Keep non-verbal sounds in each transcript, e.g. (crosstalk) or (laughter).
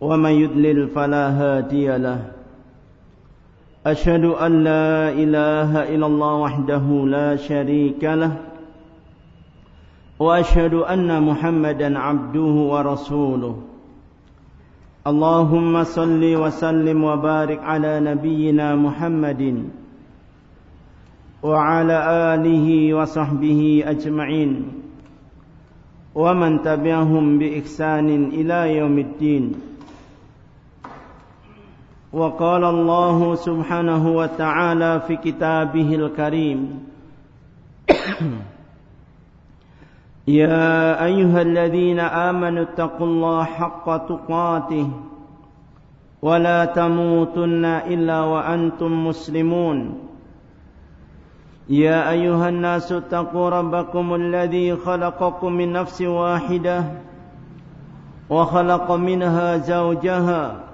ومن يضلل فلا هادي له. أشهد أن لا إله إلا الله وحده لا شريك له. وأشهد أن محمدا عبده ورسوله. اللهم صل وسلم وبارك على نبينا محمد وعلى آله وصحبه أجمعين. ومن تبعهم بإحسان إلى يوم الدين. وقال الله سبحانه وتعالى في كتابه الكريم (coughs) يا أيها الذين آمنوا اتقوا الله حق تقاته ولا تموتن إلا وأنتم مسلمون. يا أيها الناس اتقوا ربكم الذي خلقكم من نفس واحدة وخلق منها زوجها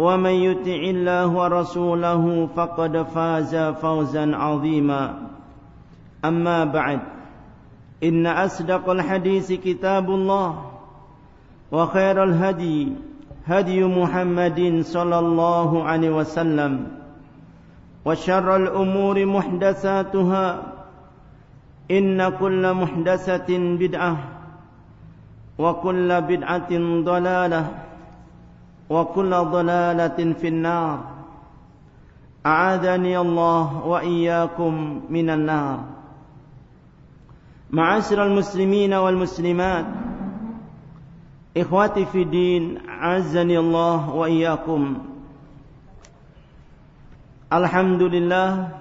ومن يطع الله ورسوله فقد فاز فوزا عظيما. أما بعد إن أصدق الحديث كتاب الله وخير الهدي هدي محمد صلى الله عليه وسلم وشر الأمور محدثاتها إن كل محدثة بدعة وكل بدعة ضلالة. وكل ضلالة في النار أعاذني الله وإياكم من النار معاشر المسلمين والمسلمات إخواتي في الدين عزني الله وإياكم Alhamdulillah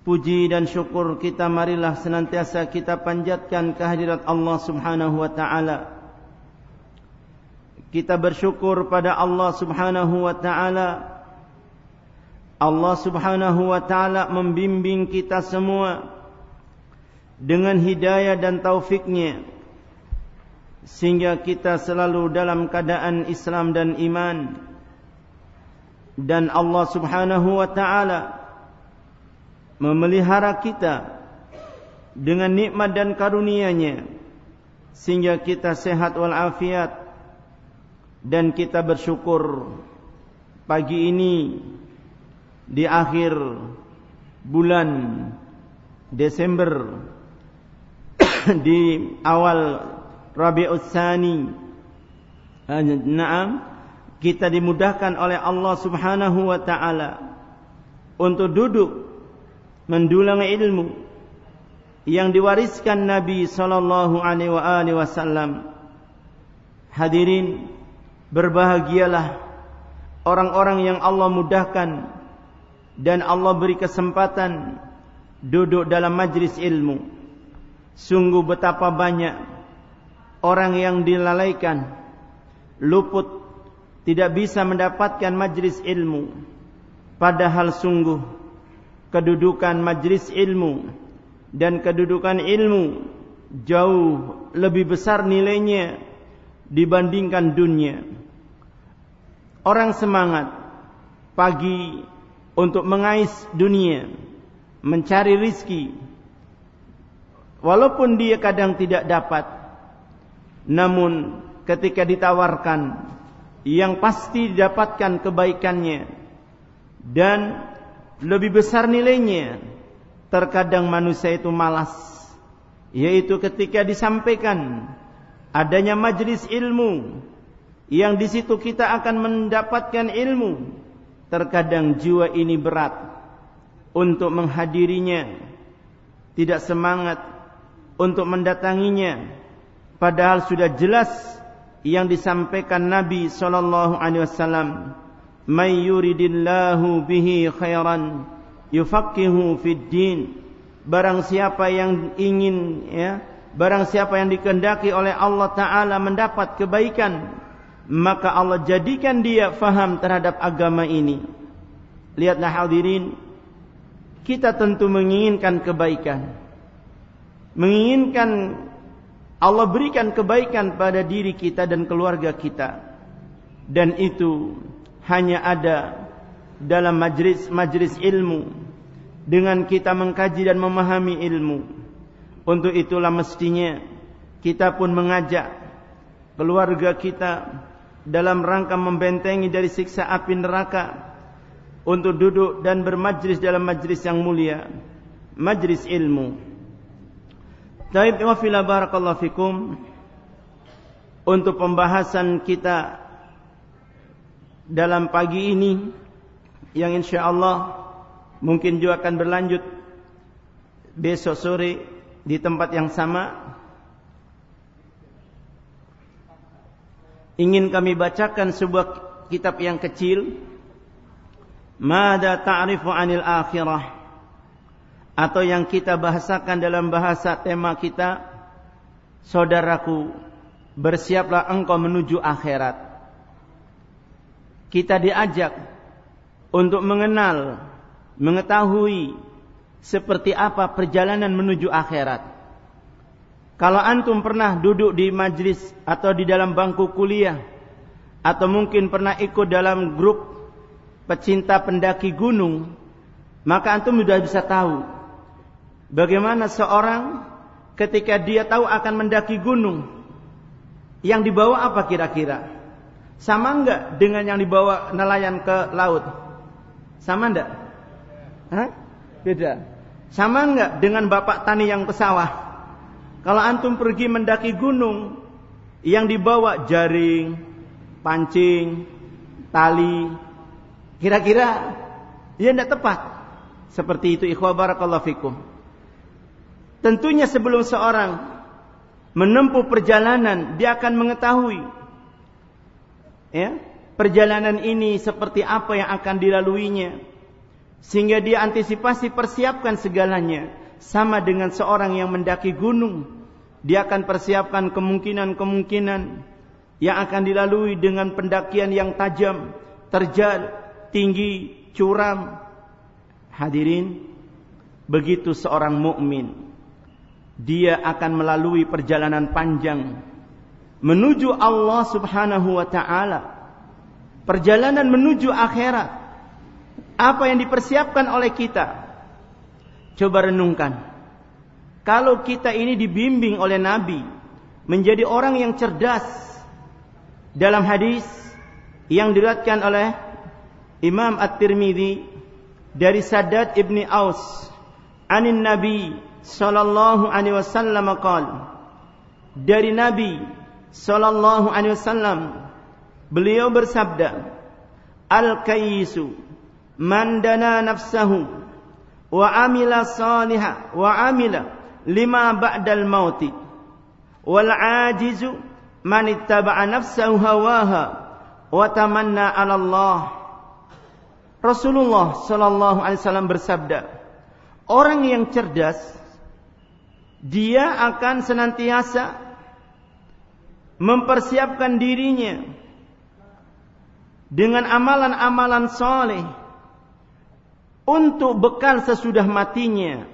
Puji dan syukur kita marilah senantiasa kita panjatkan kehadirat Allah subhanahu wa ta'ala Kita bersyukur pada Allah subhanahu wa ta'ala. Allah subhanahu wa ta'ala membimbing kita semua Dengan hidayah dan taufiknya Sehingga kita selalu dalam keadaan Islam dan iman. Dan Allah subhanahu wa ta'ala Memelihara kita Dengan nikmat dan karunia-Nya Sehingga kita sehat walafiat dan kita bersyukur pagi ini di akhir bulan Desember (coughs) di awal Rabiul Tsani. Naam kita dimudahkan oleh Allah Subhanahu wa taala untuk duduk mendulang ilmu yang diwariskan Nabi sallallahu alaihi wasallam. Hadirin Berbahagialah orang-orang yang Allah mudahkan dan Allah beri kesempatan duduk dalam majlis ilmu. Sungguh betapa banyak orang yang dilalaikan, luput, tidak bisa mendapatkan majlis ilmu. Padahal sungguh kedudukan majlis ilmu dan kedudukan ilmu jauh lebih besar nilainya dibandingkan dunia. Orang semangat pagi untuk mengais dunia, mencari rizki. Walaupun dia kadang tidak dapat, namun ketika ditawarkan, yang pasti didapatkan kebaikannya dan lebih besar nilainya. Terkadang manusia itu malas, yaitu ketika disampaikan adanya majlis ilmu yang di situ kita akan mendapatkan ilmu. Terkadang jiwa ini berat untuk menghadirinya, tidak semangat untuk mendatanginya, padahal sudah jelas yang disampaikan Nabi sallallahu alaihi wasallam, "May yuridillahu bihi khairan yufaqihu fid din." Barang siapa yang ingin ya, barang siapa yang dikehendaki oleh Allah taala mendapat kebaikan, maka Allah jadikan dia faham terhadap agama ini. Lihatlah hadirin, kita tentu menginginkan kebaikan. Menginginkan Allah berikan kebaikan pada diri kita dan keluarga kita. Dan itu hanya ada dalam majlis-majlis ilmu dengan kita mengkaji dan memahami ilmu. Untuk itulah mestinya kita pun mengajak keluarga kita dalam rangka membentengi dari siksa api neraka untuk duduk dan bermajlis dalam majlis yang mulia majlis ilmu. Taib wa fila barakallahu fikum untuk pembahasan kita dalam pagi ini yang insyaallah mungkin juga akan berlanjut besok sore di tempat yang sama ingin kami bacakan sebuah kitab yang kecil. Mada ta'rifu anil akhirah. Atau yang kita bahasakan dalam bahasa tema kita saudaraku bersiaplah engkau menuju akhirat. Kita diajak untuk mengenal mengetahui seperti apa perjalanan menuju akhirat kalau antum pernah duduk di majlis atau di dalam bangku kuliah atau mungkin pernah ikut dalam grup pecinta pendaki gunung, maka antum sudah bisa tahu bagaimana seorang ketika dia tahu akan mendaki gunung yang dibawa apa kira-kira? Sama enggak dengan yang dibawa nelayan ke laut? Sama enggak? Hah? Beda. Sama enggak dengan bapak tani yang ke sawah? Kalau antum pergi mendaki gunung yang dibawa jaring, pancing, tali, kira-kira ya tidak tepat. Seperti itu ikhwah barakallahu fikum. Tentunya sebelum seorang menempuh perjalanan, dia akan mengetahui ya, perjalanan ini seperti apa yang akan dilaluinya sehingga dia antisipasi persiapkan segalanya sama dengan seorang yang mendaki gunung. Dia akan persiapkan kemungkinan-kemungkinan yang akan dilalui dengan pendakian yang tajam, terjal, tinggi, curam. Hadirin, begitu seorang mukmin dia akan melalui perjalanan panjang menuju Allah Subhanahu wa taala. Perjalanan menuju akhirat. Apa yang dipersiapkan oleh kita? Coba renungkan. Kalau kita ini dibimbing oleh Nabi menjadi orang yang cerdas dalam hadis yang diriwayatkan oleh Imam At-Tirmidzi dari Sadat ibni Aus anin Nabi sallallahu alaihi wasallam dari Nabi sallallahu alaihi wasallam beliau bersabda al-kayyisu man dana nafsahu wa amila saliha wa amila lima ba'dal mauti. Wal ajizu man ittaba'a nafsahu hawaha wa tamanna 'ala Allah Rasulullah sallallahu alaihi wasallam bersabda orang yang cerdas dia akan senantiasa mempersiapkan dirinya dengan amalan-amalan soleh untuk bekal sesudah matinya.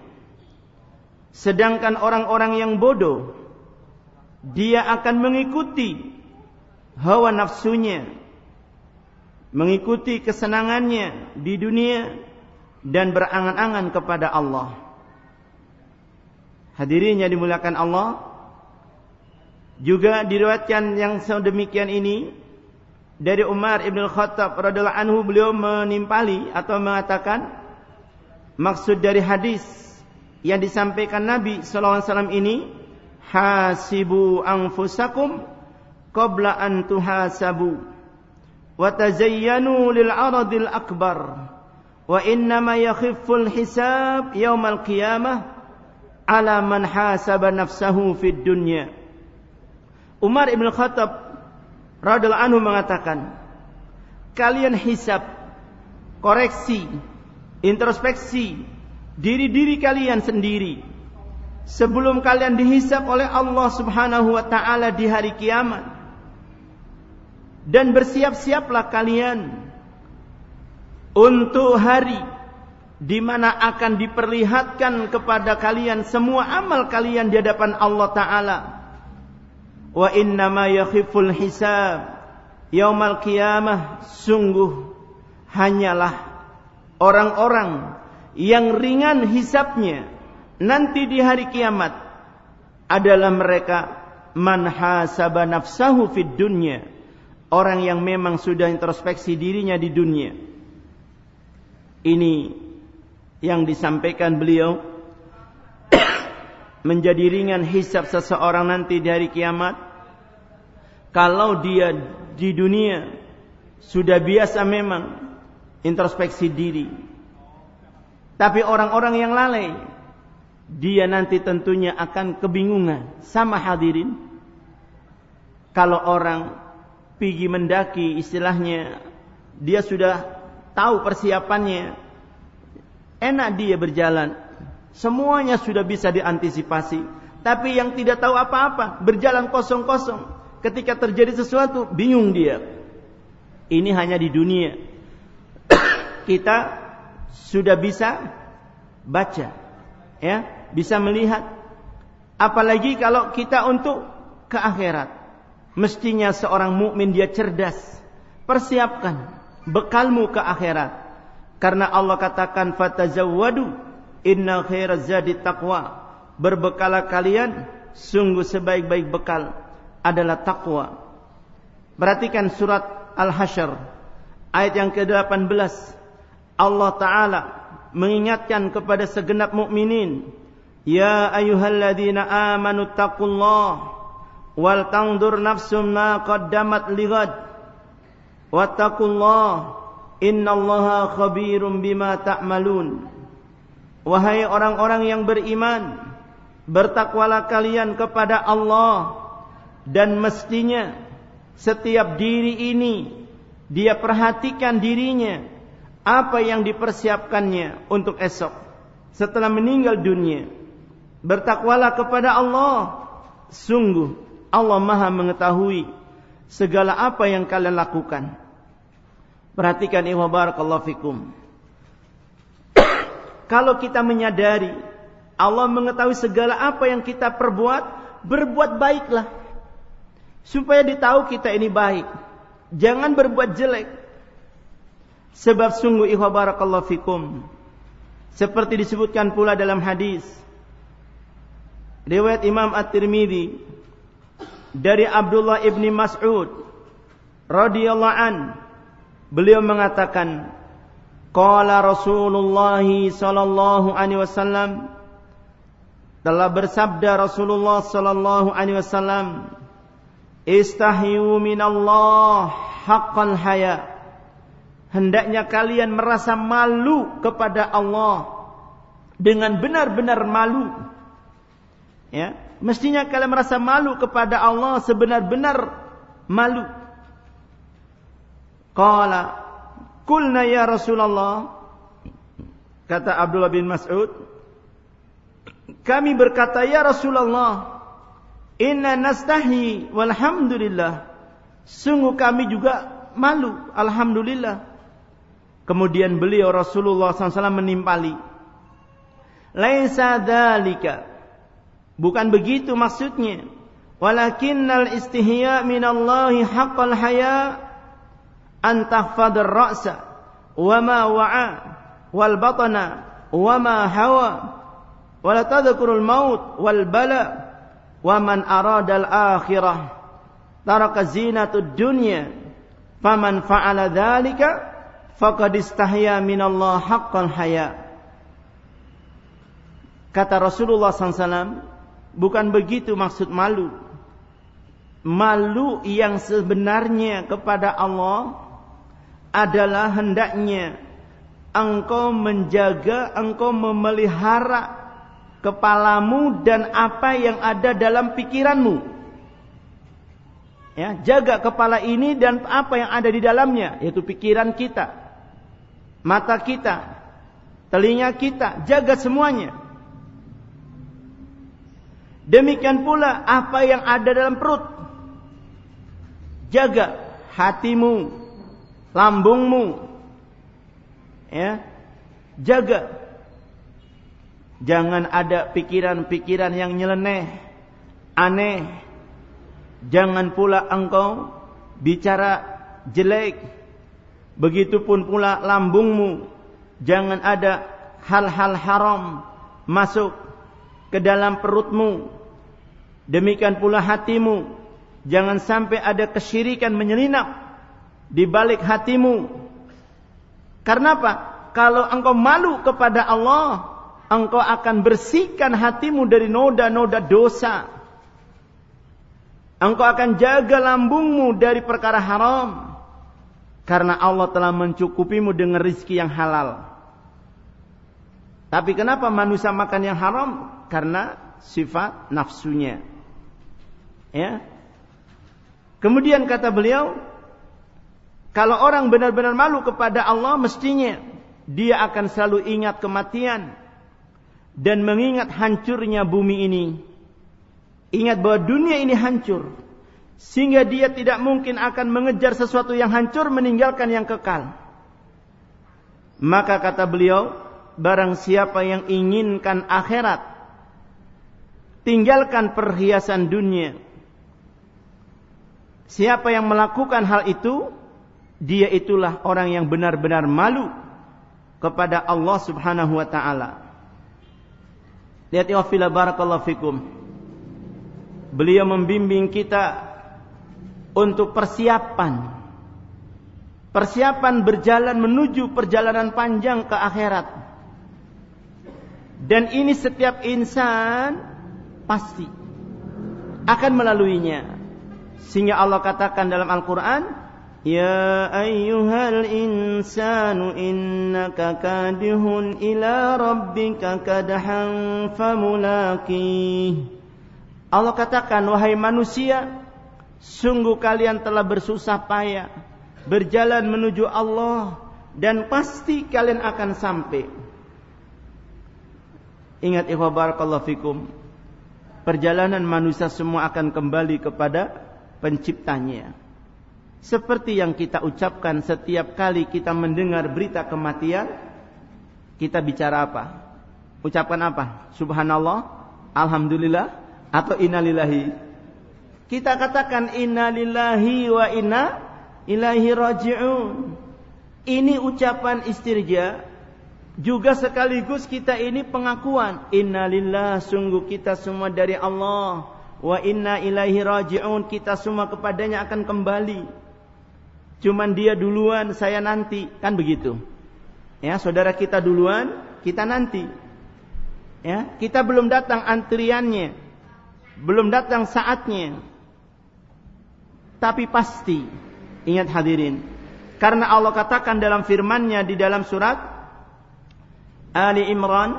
Sedangkan orang-orang yang bodoh, dia akan mengikuti hawa nafsunya, mengikuti kesenangannya di dunia dan berangan-angan kepada Allah. Hadirin yang dimuliakan Allah, juga diriwayatkan yang sedemikian ini dari Umar ibn Khattab radhiallahu anhu beliau menimpali atau mengatakan Maksud dari hadis yang disampaikan Nabi sallallahu alaihi wasallam ini hasibu anfusakum qabla an tuhasabu wa tazayyanu lil aradil akbar wa innama yakhifful hisab yaumal qiyamah ala man hasaba nafsahu fid dunya. Umar ibn Khattab radhiyallahu anhu mengatakan kalian hisab koreksi introspeksi diri-diri kalian sendiri sebelum kalian dihisap oleh Allah Subhanahu wa taala di hari kiamat. Dan bersiap-siaplah kalian untuk hari di mana akan diperlihatkan kepada kalian semua amal kalian di hadapan Allah taala. Wa inna ma yakhiful hisab yaumal qiyamah sungguh hanyalah orang-orang yang ringan hisapnya nanti di hari kiamat adalah mereka man hasaba nafsahu fid dunya. Orang yang memang sudah introspeksi dirinya di dunia. Ini yang disampaikan beliau. (coughs) Menjadi ringan hisab seseorang nanti di hari kiamat. Kalau dia di dunia sudah biasa memang introspeksi diri. Tapi orang-orang yang lalai dia nanti tentunya akan kebingungan sama hadirin. Kalau orang pergi mendaki istilahnya dia sudah tahu persiapannya enak dia berjalan. Semuanya sudah bisa diantisipasi. Tapi yang tidak tahu apa-apa berjalan kosong-kosong. Ketika terjadi sesuatu bingung dia. Ini hanya di dunia kita sudah bisa baca ya bisa melihat. Apalagi kalau kita untuk ke akhirat mestinya seorang mukmin dia cerdas. Persiapkan bekalmu ke akhirat. Karena Allah katakan fatazawwadu inna khairaz zadi taqwa. Berbekalah kalian sungguh sebaik-baik bekal adalah takwa perhatikan surat al-hasyr ayat yang ke-18 Allah taala mengingatkan kepada segenap mukminin Ya ayyuhalladzina amanu taqullah wal tandur nafsum ma qaddamat lighad wattaqullah innallaha khabirum bima ta'malun. Wahai orang-orang yang beriman bertakwalah kalian kepada Allah dan mestinya setiap diri ini dia perhatikan dirinya apa yang dipersiapkannya untuk esok setelah meninggal dunia Bertakwalah kepada Allah. Sungguh Allah maha mengetahui segala apa yang kalian lakukan. Perhatikan iwa barakallahu fikum. (coughs) Kalau kita menyadari Allah mengetahui segala apa yang kita perbuat, berbuat baiklah. Supaya ditahu kita ini baik. Jangan berbuat jelek. Sebab sungguh iwa barakallahu fikum. Seperti disebutkan pula dalam hadis. Riwayat Imam At-Tirmidzi dari Abdullah ibni Mas'ud radhiyallahu an. Beliau mengatakan qala Rasulullah sallallahu alaihi wasallam telah bersabda Rasulullah sallallahu alaihi wasallam istahyu minallah haqqal haya hendaknya kalian merasa malu kepada Allah dengan benar-benar malu. Ya, mestinya kalian merasa malu kepada Allah sebenar-benar malu. Qala kulna ya Rasulullah kata Abdullah bin Mas'ud kami berkata ya Rasulullah inna nastahi walhamdulillah. Sungguh kami juga malu alhamdulillah kemudian beliau Rasulullah SAW menimpali. Laisa dzalika. Bukan begitu maksudnya. Walakinnal istihya minallahi haqqal haya an tahfadar ra'sa wa ma wa'a wal batana wa ma hawa wa la tadhkurul maut wal bala wa man arada al akhirah taraka zinatud dunya faman fa'ala dhalika faqad istahya minallah haqqal haya kata Rasulullah SAW Bukan begitu maksud malu. malu yang sebenarnya kepada Allah adalah hendaknya engkau menjaga, engkau memelihara kepalamu dan apa yang ada dalam pikiranmu. Ya, jaga kepala ini dan apa yang ada di dalamnya, yaitu pikiran kita, mata kita, telinga kita, jaga semuanya. Demikian pula apa yang ada dalam perut. Jaga hatimu, lambungmu. Ya. Jaga. Jangan ada pikiran-pikiran yang nyeleneh, aneh. Jangan pula engkau bicara jelek. Begitupun pula lambungmu. Jangan ada hal-hal haram masuk ke dalam perutmu Demikian pula hatimu. Jangan sampai ada kesyirikan menyelinap di balik hatimu. Karena apa? Kalau engkau malu kepada Allah, engkau akan bersihkan hatimu dari noda-noda dosa. Engkau akan jaga lambungmu dari perkara haram. Karena Allah telah mencukupimu dengan rizki yang halal. Tapi kenapa manusia makan yang haram? Karena sifat nafsunya. Ya. Kemudian kata beliau, kalau orang benar-benar malu kepada Allah mestinya dia akan selalu ingat kematian dan mengingat hancurnya bumi ini. Ingat bahwa dunia ini hancur sehingga dia tidak mungkin akan mengejar sesuatu yang hancur meninggalkan yang kekal. Maka kata beliau, barang siapa yang inginkan akhirat, tinggalkan perhiasan dunia Siapa yang melakukan hal itu, dia itulah orang yang benar-benar malu kepada Allah Subhanahu wa taala. Lihat ya fila barakallahu fikum. Beliau membimbing kita untuk persiapan. Persiapan berjalan menuju perjalanan panjang ke akhirat. Dan ini setiap insan pasti akan melaluinya. Sehingga Allah katakan dalam Al-Quran, Ya ayyuhal insanu innaka kadihun ila rabbika kadahan famulaki. Allah katakan, wahai manusia, sungguh kalian telah bersusah payah berjalan menuju Allah dan pasti kalian akan sampai. Ingat ikhwah barakallahu fikum. Perjalanan manusia semua akan kembali kepada penciptanya. Seperti yang kita ucapkan setiap kali kita mendengar berita kematian, kita bicara apa? Ucapkan apa? Subhanallah, Alhamdulillah, atau innalillahi. Kita katakan innalillahi wa inna ilahi raji'un. Ini ucapan istirja juga sekaligus kita ini pengakuan. Innalillah sungguh kita semua dari Allah. Wa inna ilaihi raji'un kita semua kepadanya akan kembali. Cuman dia duluan saya nanti. Kan begitu? Ya saudara kita duluan kita nanti. Ya kita belum datang antriannya. Belum datang saatnya tapi pasti ingat hadirin karena Allah katakan dalam firman-Nya di dalam surat Ali Imran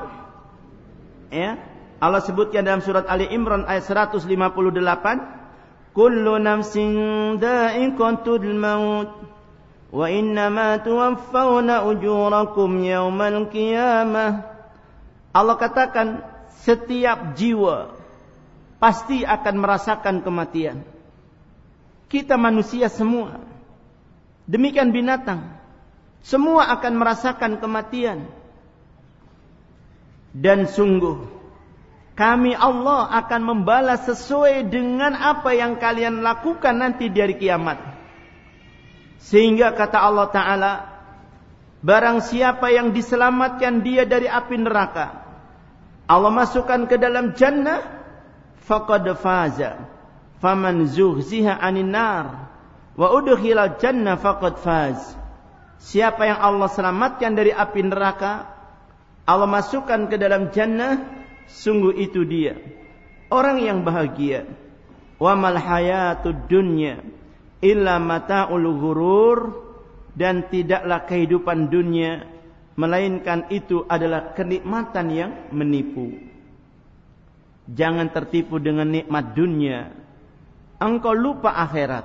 ya Allah sebutkan dalam surat Ali Imran ayat 158, "Kullu nafsin dha'iqatul maut wa innama tuwaffawna ujurakum yaumal qiyamah." Allah katakan setiap jiwa pasti akan merasakan kematian. Kita manusia semua. Demikian binatang. Semua akan merasakan kematian. Dan sungguh kami Allah akan membalas sesuai dengan apa yang kalian lakukan nanti dari kiamat. Sehingga kata Allah Ta'ala, barang siapa yang diselamatkan dia dari api neraka, Allah masukkan ke dalam jannah, faqad faza. Faman zuhziha anin nar, wa udkhilal jannah faqad faz. Siapa yang Allah selamatkan dari api neraka, Allah masukkan ke dalam jannah, sungguh itu dia orang yang bahagia wa mal hayatud dunya illa mata'ul ghurur dan tidaklah kehidupan dunia melainkan itu adalah kenikmatan yang menipu. Jangan tertipu dengan nikmat dunia. Engkau lupa akhirat.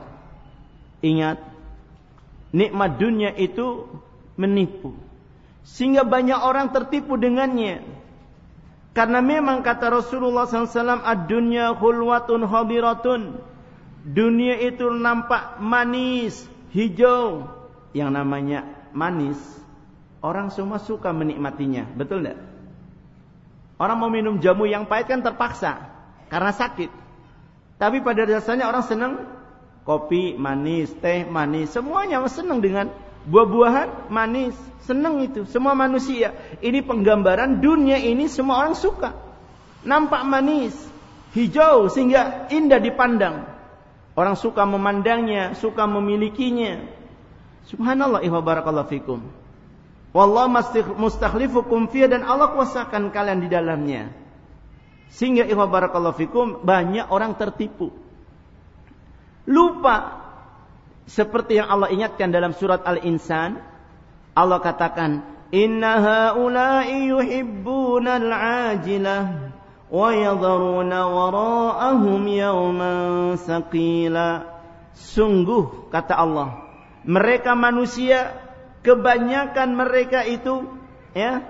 Ingat, nikmat dunia itu menipu. Sehingga banyak orang tertipu dengannya. Karena memang kata Rasulullah SAW, Ad-dunya khulwatun. Dunia itu nampak manis, hijau. Yang namanya manis, orang semua suka menikmatinya. Betul tidak? Orang mau minum jamu yang pahit kan terpaksa. Karena sakit. Tapi pada dasarnya orang senang kopi manis, teh manis. Semuanya senang dengan buah-buahan manis. Senang itu. Semua manusia. Ini penggambaran dunia ini semua orang suka. Nampak manis. Hijau sehingga indah dipandang. Orang suka memandangnya, suka memilikinya. Subhanallah ihwa barakallahu fikum. Wallah mustakhlifukum fiya dan Allah kuasakan kalian di dalamnya. Sehingga ikhwah barakallahu fikum banyak orang tertipu. Lupa seperti yang Allah ingatkan dalam surat Al-Insan, Allah katakan, "Inna haula'i yuhibbuna al-ajilah wa yadharuna wara'ahum yawman saqila." Sungguh kata Allah, mereka manusia kebanyakan mereka itu ya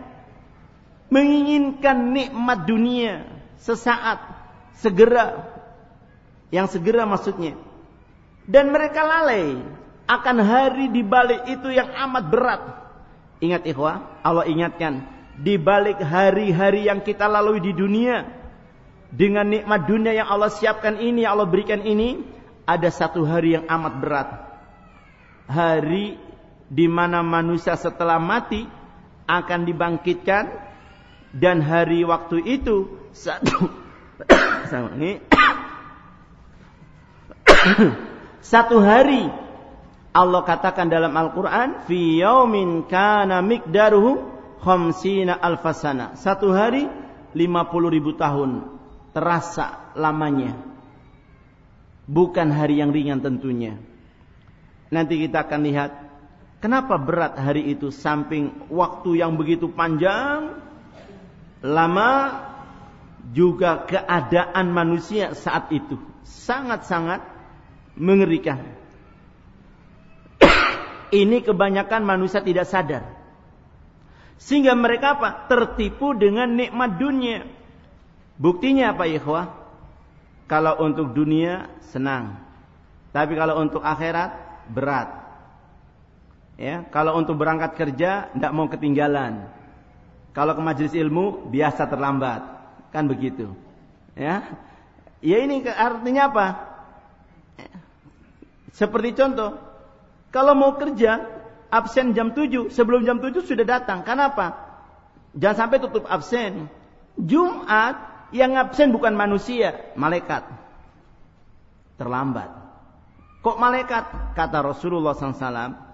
menginginkan nikmat dunia sesaat, segera. Yang segera maksudnya. Dan mereka lalai akan hari di balik itu yang amat berat. Ingat ikhwah, Allah ingatkan, di balik hari-hari yang kita lalui di dunia dengan nikmat dunia yang Allah siapkan ini, yang Allah berikan ini, ada satu hari yang amat berat. Hari di mana manusia setelah mati akan dibangkitkan dan hari waktu itu satu sama ini satu hari Allah katakan dalam Al-Qur'an fi yaumin kana miqdaruhu khamsina alfasana. Satu hari 50 ribu tahun. Terasa lamanya. Bukan hari yang ringan tentunya. Nanti kita akan lihat. Kenapa berat hari itu samping waktu yang begitu panjang. Lama juga keadaan manusia saat itu. Sangat-sangat mengerikan. (coughs) Ini kebanyakan manusia tidak sadar sehingga mereka apa? Tertipu dengan nikmat dunia. Buktinya apa ikhwah? Kalau untuk dunia senang. Tapi kalau untuk akhirat berat. Ya, kalau untuk berangkat kerja tidak mau ketinggalan. Kalau ke majelis ilmu biasa terlambat. Kan begitu. Ya. Ya ini artinya apa? Seperti contoh, kalau mau kerja absen jam 7, sebelum jam 7 sudah datang. Kenapa? Jangan sampai tutup absen. Jumat yang absen bukan manusia, malaikat. Terlambat. Kok malaikat? Kata Rasulullah SAW.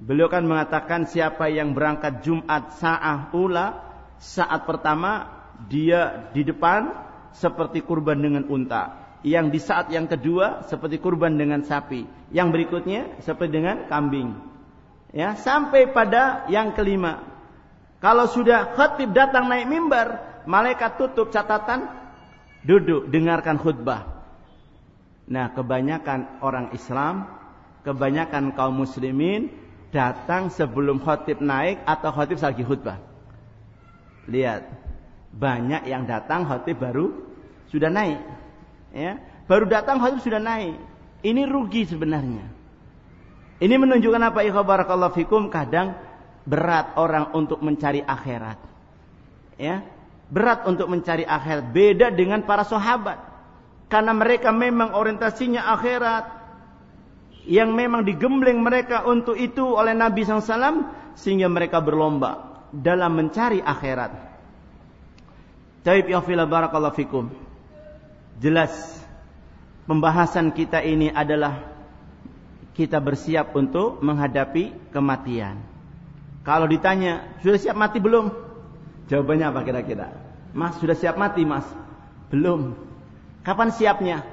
Beliau kan mengatakan siapa yang berangkat Jumat sa'ah ula, saat pertama dia di depan seperti kurban dengan unta. Yang di saat yang kedua seperti kurban dengan sapi. Yang berikutnya seperti dengan kambing ya sampai pada yang kelima. Kalau sudah khatib datang naik mimbar, malaikat tutup catatan, duduk dengarkan khutbah. Nah, kebanyakan orang Islam, kebanyakan kaum muslimin datang sebelum khatib naik atau khatib lagi khutbah. Lihat, banyak yang datang khatib baru sudah naik. Ya, baru datang khatib sudah naik. Ini rugi sebenarnya. Ini menunjukkan apa ikhwah barakallahu fikum kadang berat orang untuk mencari akhirat. Ya, berat untuk mencari akhirat beda dengan para sahabat. Karena mereka memang orientasinya akhirat yang memang digembleng mereka untuk itu oleh Nabi SAW sehingga mereka berlomba dalam mencari akhirat. Taib ya barakallahu fikum. Jelas pembahasan kita ini adalah kita bersiap untuk menghadapi kematian. Kalau ditanya, sudah siap mati belum? Jawabannya apa kira-kira? Mas, sudah siap mati, Mas? Belum. Kapan siapnya?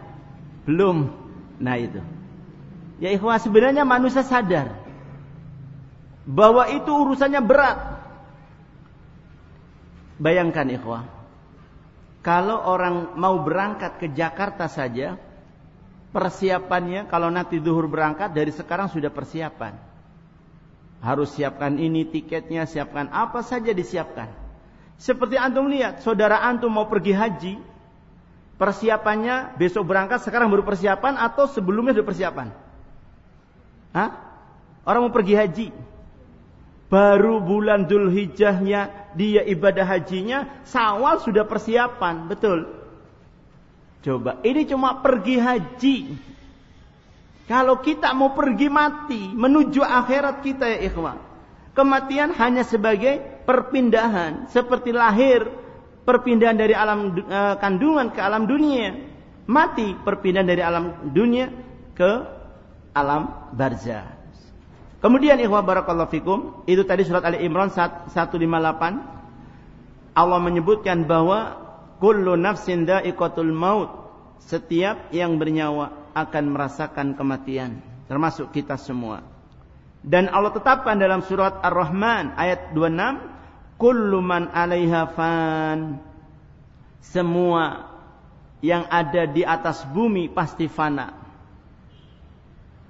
Belum. Nah itu. Ya ikhwah sebenarnya manusia sadar bahwa itu urusannya berat. Bayangkan ikhwah. Kalau orang mau berangkat ke Jakarta saja, persiapannya kalau nanti duhur berangkat dari sekarang sudah persiapan. Harus siapkan ini tiketnya, siapkan apa saja disiapkan. Seperti antum lihat, saudara antum mau pergi haji, persiapannya besok berangkat sekarang baru persiapan atau sebelumnya sudah persiapan? Hah? Orang mau pergi haji, baru bulan Dzulhijjahnya dia ibadah hajinya, Sawal sudah persiapan, betul. Coba, ini cuma pergi haji. Kalau kita mau pergi mati menuju akhirat kita ya ikhwan. Kematian hanya sebagai perpindahan seperti lahir perpindahan dari alam uh, kandungan ke alam dunia. Mati perpindahan dari alam dunia ke alam barzah. Kemudian ikhwah barakallahu fikum, itu tadi surat Ali Imran 158 Allah menyebutkan bahwa kullu nafsin da'iqatul maut. Setiap yang bernyawa akan merasakan kematian termasuk kita semua dan Allah tetapkan dalam surat Ar-Rahman ayat 26 kullu man 'alaiha fan semua yang ada di atas bumi pasti fana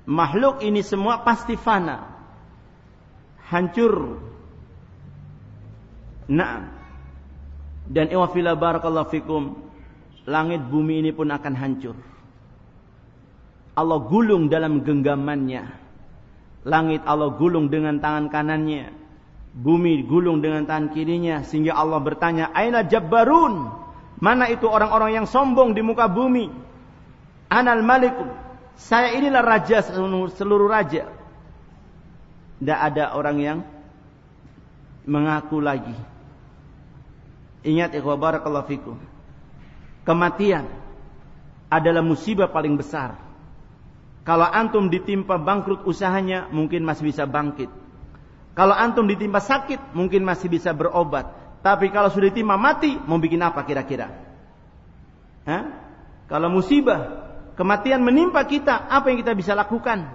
makhluk ini semua pasti fana hancur nah dan iwafila barakallahu fikum langit bumi ini pun akan hancur Allah gulung dalam genggamannya. Langit Allah gulung dengan tangan kanannya. Bumi gulung dengan tangan kirinya. Sehingga Allah bertanya, Aina jabbarun? Mana itu orang-orang yang sombong di muka bumi? Anal malik. Saya inilah raja seluruh raja. Tidak ada orang yang mengaku lagi. Ingat ikhwah barakallahu fikum. Kematian adalah musibah paling besar kalau antum ditimpa bangkrut usahanya, mungkin masih bisa bangkit. Kalau antum ditimpa sakit, mungkin masih bisa berobat. Tapi kalau sudah ditimpa mati, mau bikin apa kira-kira? Kalau musibah, kematian menimpa kita, apa yang kita bisa lakukan?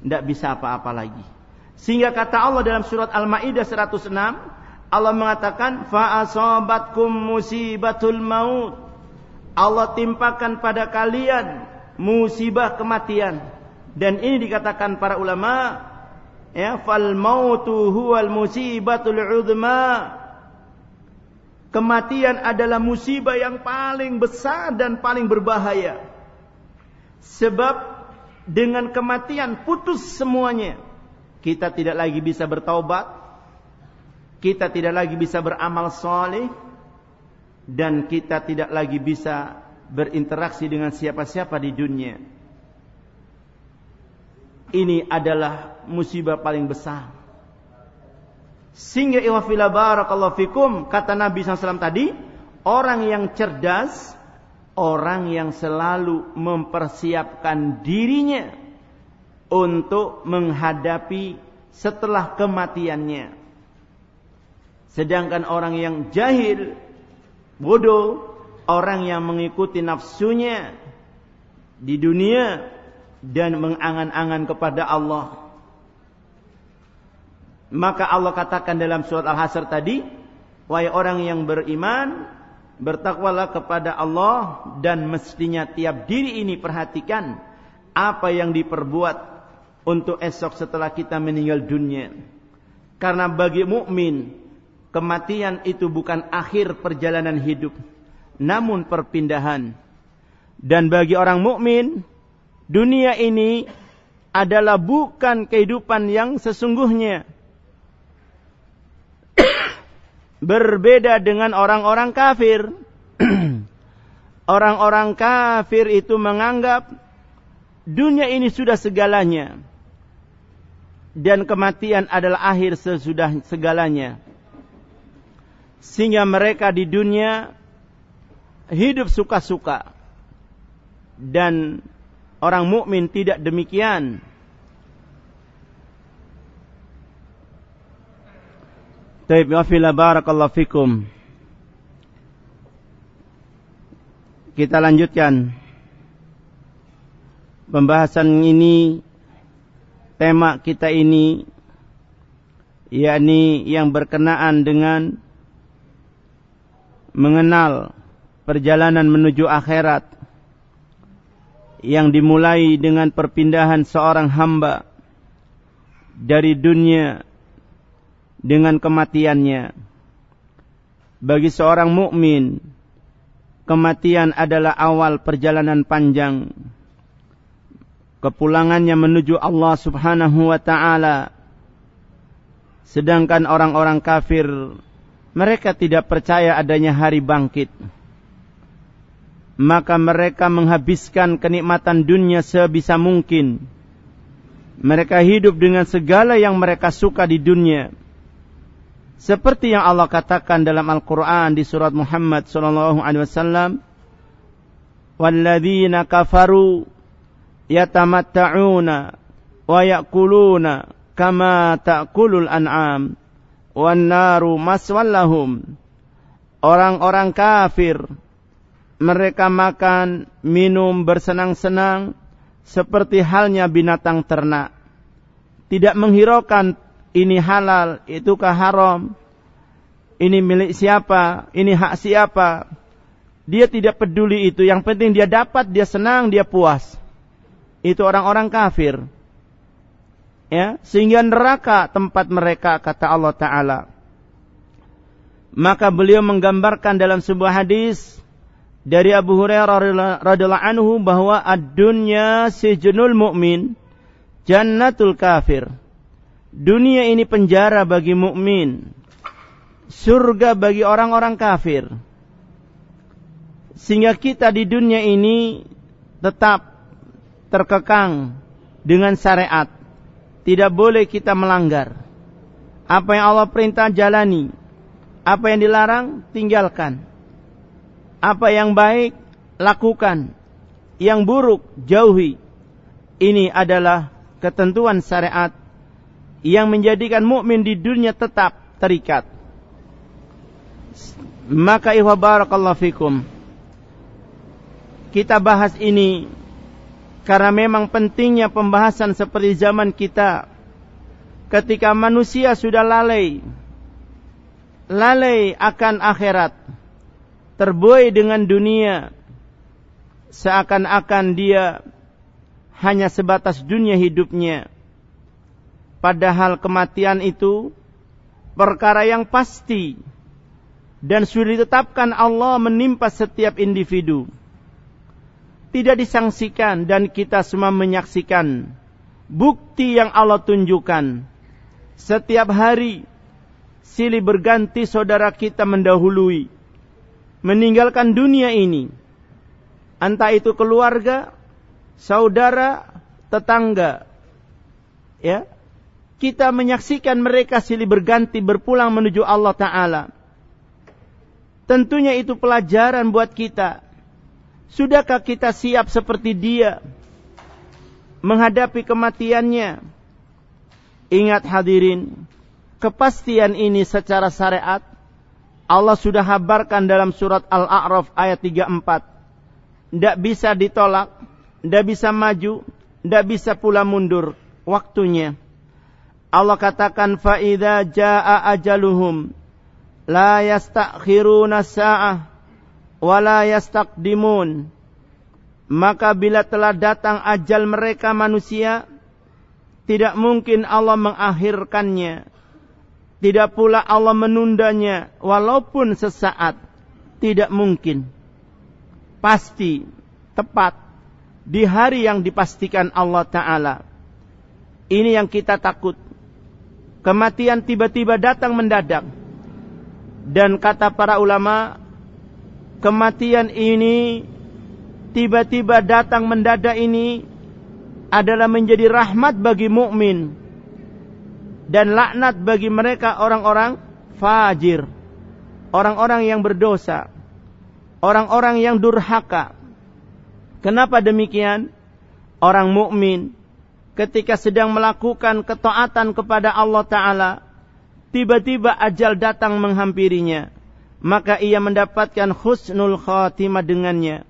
Tidak bisa apa-apa lagi. Sehingga kata Allah dalam surat Al-Maidah 106, Allah mengatakan fa'asabatkum musibatul maut. Allah timpakan pada kalian musibah kematian dan ini dikatakan para ulama ya fal mautu huwal musibatul uzma kematian adalah musibah yang paling besar dan paling berbahaya sebab dengan kematian putus semuanya kita tidak lagi bisa bertaubat kita tidak lagi bisa beramal soleh dan kita tidak lagi bisa berinteraksi dengan siapa-siapa di dunia. Ini adalah musibah paling besar. Sehingga iwafila barakallahu fikum kata Nabi SAW tadi, orang yang cerdas, orang yang selalu mempersiapkan dirinya untuk menghadapi setelah kematiannya. Sedangkan orang yang jahil, bodoh, orang yang mengikuti nafsunya di dunia dan mengangan-angan kepada Allah. Maka Allah katakan dalam surat Al-Hasr tadi, wahai orang yang beriman, bertakwalah kepada Allah dan mestinya tiap diri ini perhatikan apa yang diperbuat untuk esok setelah kita meninggal dunia. Karena bagi mukmin kematian itu bukan akhir perjalanan hidup namun perpindahan. Dan bagi orang mukmin, dunia ini adalah bukan kehidupan yang sesungguhnya. Berbeda dengan orang-orang kafir. (clears throat) Orang-orang kafir itu menganggap dunia ini sudah segalanya. Dan kematian adalah akhir sesudah segalanya. Sehingga mereka di dunia hidup suka-suka dan orang mukmin tidak demikian. Taib wafila barakallahu fikum. Kita lanjutkan pembahasan ini tema kita ini yakni yang berkenaan dengan mengenal perjalanan menuju akhirat yang dimulai dengan perpindahan seorang hamba dari dunia dengan kematiannya. Bagi seorang mukmin, kematian adalah awal perjalanan panjang. Kepulangannya menuju Allah Subhanahu wa taala. Sedangkan orang-orang kafir mereka tidak percaya adanya hari bangkit maka mereka menghabiskan kenikmatan dunia sebisa mungkin. Mereka hidup dengan segala yang mereka suka di dunia. Seperti yang Allah katakan dalam Al-Quran di surat Muhammad sallallahu alaihi wasallam, "Walladzina kafaru yatamatta'una wa ya'kuluna kama ta'kulul an'am wan naru maswallahum." Orang-orang kafir mereka makan, minum, bersenang-senang seperti halnya binatang ternak. Tidak menghiraukan ini halal, itukah haram, ini milik siapa, ini hak siapa. Dia tidak peduli itu. Yang penting dia dapat, dia senang, dia puas. Itu orang-orang kafir. Ya, sehingga neraka tempat mereka kata Allah taala. Maka beliau menggambarkan dalam sebuah hadis dari Abu Hurairah radhiyallahu anhu bahwa ad-dunya sijnul mu'min jannatul kafir. Dunia ini penjara bagi mukmin, surga bagi orang-orang kafir. Sehingga kita di dunia ini tetap terkekang dengan syariat. Tidak boleh kita melanggar. Apa yang Allah perintah jalani. Apa yang dilarang tinggalkan apa yang baik lakukan, yang buruk jauhi. Ini adalah ketentuan syariat yang menjadikan mukmin di dunia tetap terikat. Maka ihwa barakallahu fikum. Kita bahas ini karena memang pentingnya pembahasan seperti zaman kita ketika manusia sudah lalai lalai akan akhirat terbuai dengan dunia seakan-akan dia hanya sebatas dunia hidupnya padahal kematian itu perkara yang pasti dan sudah ditetapkan Allah menimpa setiap individu tidak disangsikan dan kita semua menyaksikan bukti yang Allah tunjukkan setiap hari silih berganti saudara kita mendahului meninggalkan dunia ini. Entah itu keluarga, saudara, tetangga. Ya. Kita menyaksikan mereka silih berganti berpulang menuju Allah Ta'ala. Tentunya itu pelajaran buat kita. Sudahkah kita siap seperti dia menghadapi kematiannya? Ingat hadirin, kepastian ini secara syariat Allah sudah habarkan dalam surat Al-A'raf ayat 34. Tidak bisa ditolak, tidak bisa maju, tidak bisa pula mundur waktunya. Allah katakan faida jaa ajaluhum la yastakhiruna sa'ah wa la yastaqdimun. Maka bila telah datang ajal mereka manusia, tidak mungkin Allah mengakhirkannya tidak pula Allah menundanya walaupun sesaat. Tidak mungkin. Pasti, tepat. Di hari yang dipastikan Allah Ta'ala. Ini yang kita takut. Kematian tiba-tiba datang mendadak. Dan kata para ulama, kematian ini tiba-tiba datang mendadak ini adalah menjadi rahmat bagi mukmin dan laknat bagi mereka orang-orang fajir, orang-orang yang berdosa, orang-orang yang durhaka. Kenapa demikian? Orang mukmin ketika sedang melakukan ketaatan kepada Allah taala, tiba-tiba ajal datang menghampirinya, maka ia mendapatkan husnul khatimah dengannya.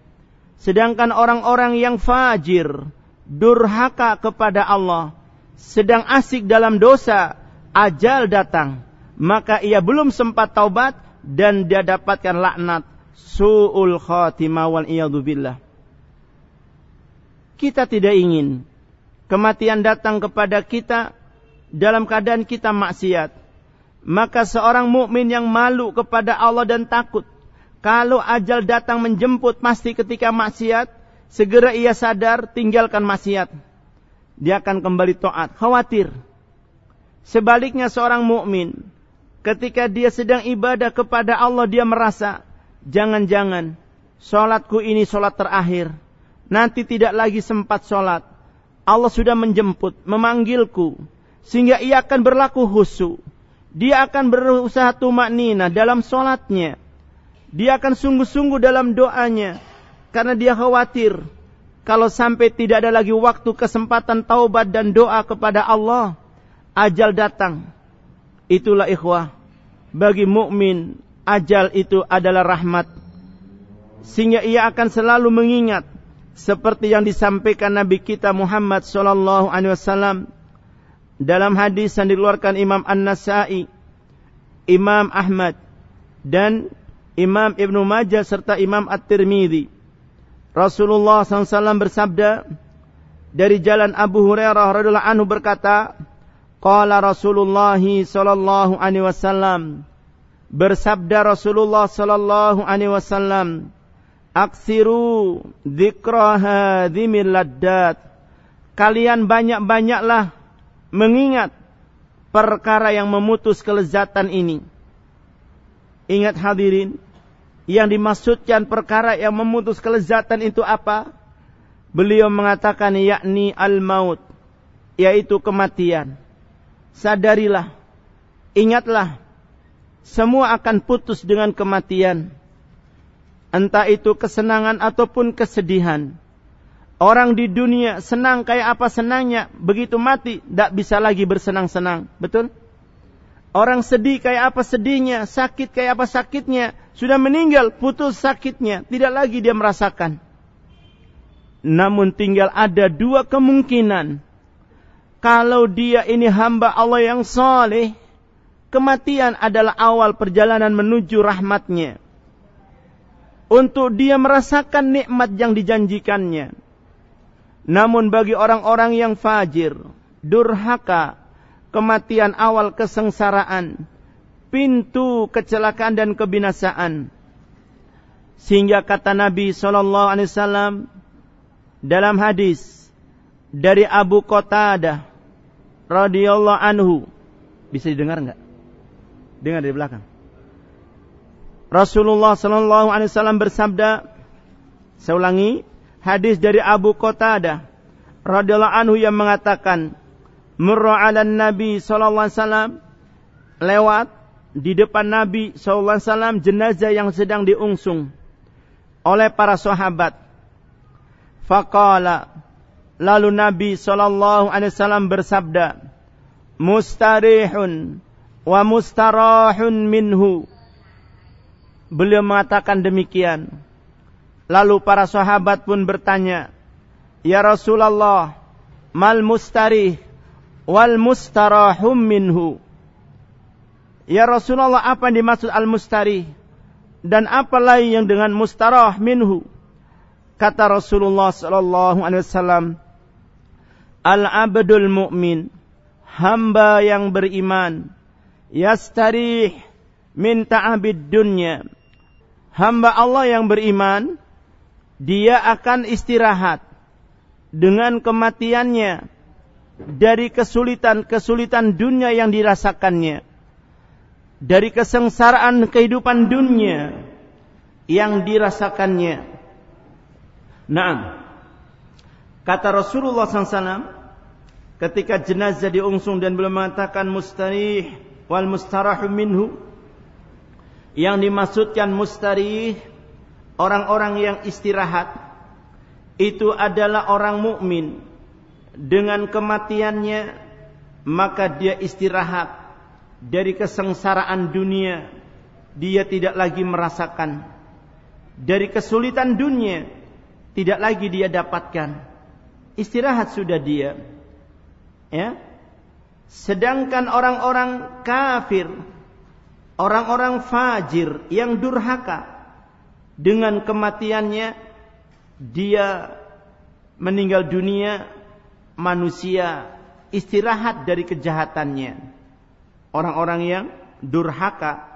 Sedangkan orang-orang yang fajir, durhaka kepada Allah, sedang asik dalam dosa, ajal datang, maka ia belum sempat taubat dan dia dapatkan laknat su'ul khatimah wal billah. Kita tidak ingin kematian datang kepada kita dalam keadaan kita maksiat. Maka seorang mukmin yang malu kepada Allah dan takut kalau ajal datang menjemput pasti ketika maksiat, segera ia sadar tinggalkan maksiat. Dia akan kembali taat, khawatir. Sebaliknya seorang mukmin ketika dia sedang ibadah kepada Allah dia merasa jangan-jangan solatku ini solat terakhir. Nanti tidak lagi sempat solat. Allah sudah menjemput, memanggilku. Sehingga ia akan berlaku husu. Dia akan berusaha tumak nina dalam solatnya dia akan sungguh-sungguh dalam doanya karena dia khawatir kalau sampai tidak ada lagi waktu kesempatan taubat dan doa kepada Allah, ajal datang. Itulah ikhwah. Bagi mukmin, ajal itu adalah rahmat. Sehingga ia akan selalu mengingat seperti yang disampaikan Nabi kita Muhammad sallallahu alaihi wasallam dalam hadis yang dikeluarkan Imam An-Nasa'i, Imam Ahmad dan Imam Ibnu Majah serta Imam At-Tirmidzi. Rasulullah SAW bersabda dari jalan Abu Hurairah radhiyallahu anhu berkata, Qala Rasulullah sallallahu alaihi wasallam bersabda Rasulullah sallallahu alaihi wasallam Aksiru dzikra hadzimil laddat Kalian banyak-banyaklah mengingat perkara yang memutus kelezatan ini. Ingat hadirin, yang dimaksudkan perkara yang memutus kelezatan itu apa? Beliau mengatakan yakni al-maut, yaitu kematian. Sadarilah, ingatlah, semua akan putus dengan kematian. Entah itu kesenangan ataupun kesedihan. Orang di dunia senang kayak apa senangnya, begitu mati tidak bisa lagi bersenang-senang. Betul? Orang sedih kayak apa sedihnya, sakit kayak apa sakitnya, sudah meninggal, putus sakitnya, tidak lagi dia merasakan. Namun tinggal ada dua kemungkinan. Kalau dia ini hamba Allah yang soleh, kematian adalah awal perjalanan menuju rahmatnya. Untuk dia merasakan nikmat yang dijanjikannya. Namun bagi orang-orang yang fajir, durhaka, kematian awal kesengsaraan, pintu kecelakaan dan kebinasaan. Sehingga kata Nabi sallallahu alaihi wasallam dalam hadis dari Abu Qatadah radhiyallahu anhu bisa didengar enggak? Dengar dari belakang. Rasulullah sallallahu alaihi wasallam bersabda saya ulangi hadis dari Abu Qatadah radhiyallahu anhu yang mengatakan murra 'ala Nabi sallallahu alaihi wasallam lewat di depan Nabi sallallahu alaihi wasallam jenazah yang sedang diungsung oleh para sahabat. Faqala lalu Nabi sallallahu alaihi wasallam bersabda, "Mustarihun wa mustarahun minhu." Beliau mengatakan demikian. Lalu para sahabat pun bertanya, "Ya Rasulullah, mal mustarih wal mustarahum minhu. Ya Rasulullah apa yang dimaksud al mustari dan apa lagi yang dengan mustarah minhu? Kata Rasulullah sallallahu alaihi wasallam, al abdul mu'min, hamba yang beriman, yastarih min ta'abid dunya. Hamba Allah yang beriman, dia akan istirahat dengan kematiannya dari kesulitan-kesulitan dunia yang dirasakannya, dari kesengsaraan kehidupan dunia yang dirasakannya. Nah, kata Rasulullah SAW, ketika jenazah diungsung dan belum mengatakan mustarih wal mustarahu minhu, yang dimaksudkan mustarih orang-orang yang istirahat itu adalah orang mukmin dengan kematiannya maka dia istirahat dari kesengsaraan dunia dia tidak lagi merasakan dari kesulitan dunia tidak lagi dia dapatkan istirahat sudah dia. Ya. Sedangkan orang-orang kafir, orang-orang fajir yang durhaka dengan kematiannya dia meninggal dunia manusia istirahat dari kejahatannya. Orang-orang yang durhaka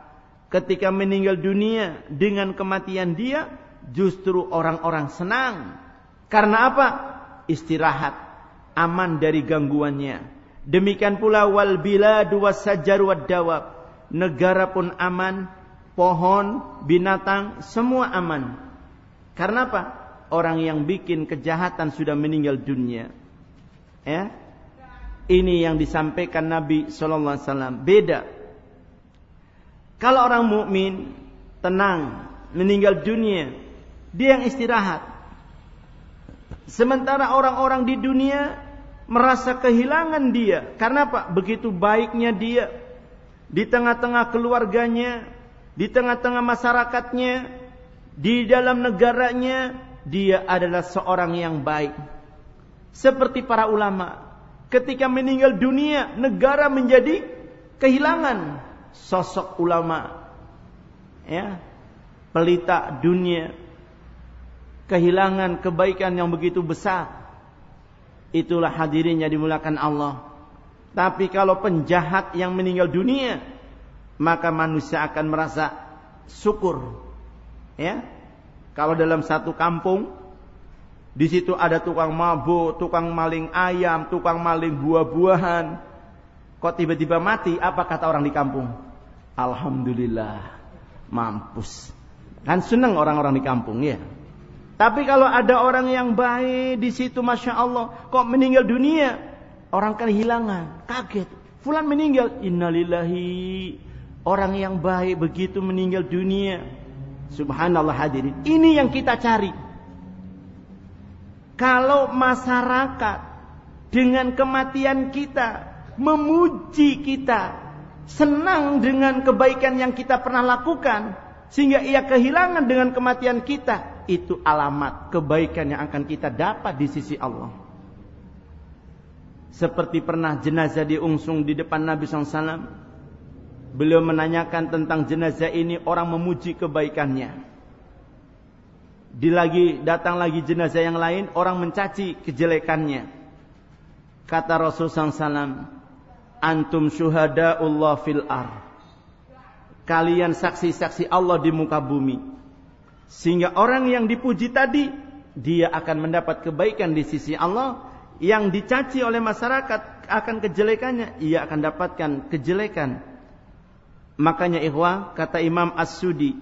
ketika meninggal dunia dengan kematian dia justru orang-orang senang. Karena apa? Istirahat, aman dari gangguannya. Demikian pula wal biladu wasajar wad dawab. Negara pun aman, pohon, binatang, semua aman. Karena apa? Orang yang bikin kejahatan sudah meninggal dunia. Ya, ini yang disampaikan Nabi Shallallahu Alaihi Wasallam. Beda. Kalau orang mukmin tenang meninggal dunia, dia yang istirahat. Sementara orang-orang di dunia merasa kehilangan dia. Karena apa? Begitu baiknya dia di tengah-tengah keluarganya, di tengah-tengah masyarakatnya, di dalam negaranya, dia adalah seorang yang baik. Seperti para ulama, ketika meninggal dunia negara menjadi kehilangan sosok ulama. Ya pelita dunia kehilangan kebaikan yang begitu besar. Itulah hadirin yang dimulakan Allah tapi kalau penjahat yang meninggal dunia maka manusia akan merasa syukur ya kalau dalam satu kampung di situ ada tukang mabuk, tukang maling ayam, tukang maling buah-buahan. Kok tiba-tiba mati? Apa kata orang di kampung? Alhamdulillah, mampus. Kan senang orang-orang di kampung ya. Tapi kalau ada orang yang baik di situ, masya Allah, kok meninggal dunia, orang kehilangan, kaget. Fulan meninggal, innalillahi. Orang yang baik begitu meninggal dunia. Subhanallah hadirin. Ini yang kita cari. Kalau masyarakat dengan kematian kita memuji kita, senang dengan kebaikan yang kita pernah lakukan, sehingga ia kehilangan dengan kematian kita, itu alamat kebaikan yang akan kita dapat di sisi Allah. Seperti pernah jenazah diungsung di depan Nabi SAW, beliau menanyakan tentang jenazah ini, orang memuji kebaikannya. Di lagi datang lagi jenazah yang lain, orang mencaci kejelekannya. Kata Rasul SAW, Antum Allah fil ar. Kalian saksi-saksi Allah di muka bumi. Sehingga orang yang dipuji tadi, dia akan mendapat kebaikan di sisi Allah. Yang dicaci oleh masyarakat akan kejelekannya, ia akan dapatkan kejelekan. Makanya ikhwah, kata Imam As-Sudi,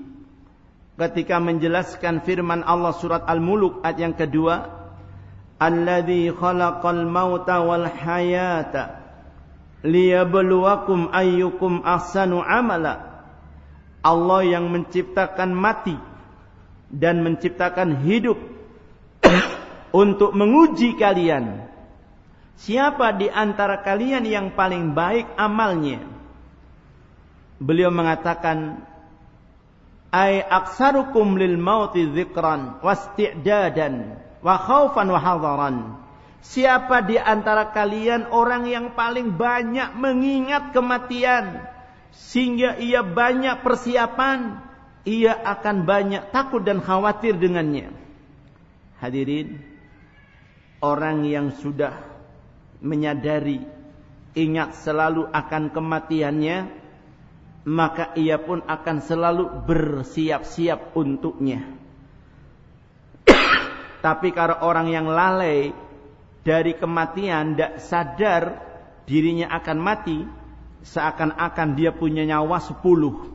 ketika menjelaskan firman Allah surat Al-Muluk ayat yang kedua Alladzi khalaqal mauta wal hayata liyabluwakum ayyukum ahsanu amala Allah yang menciptakan mati dan menciptakan hidup untuk menguji kalian. Siapa di antara kalian yang paling baik amalnya? Beliau mengatakan ay aksarukum lil mauti dzikran wasti'dadan wa khaufan wa hadaran. Siapa di antara kalian orang yang paling banyak mengingat kematian sehingga ia banyak persiapan, ia akan banyak takut dan khawatir dengannya. Hadirin, orang yang sudah menyadari ingat selalu akan kematiannya, maka ia pun akan selalu bersiap-siap untuknya. (coughs) Tapi kalau orang yang lalai dari kematian tidak sadar dirinya akan mati, seakan-akan dia punya nyawa sepuluh.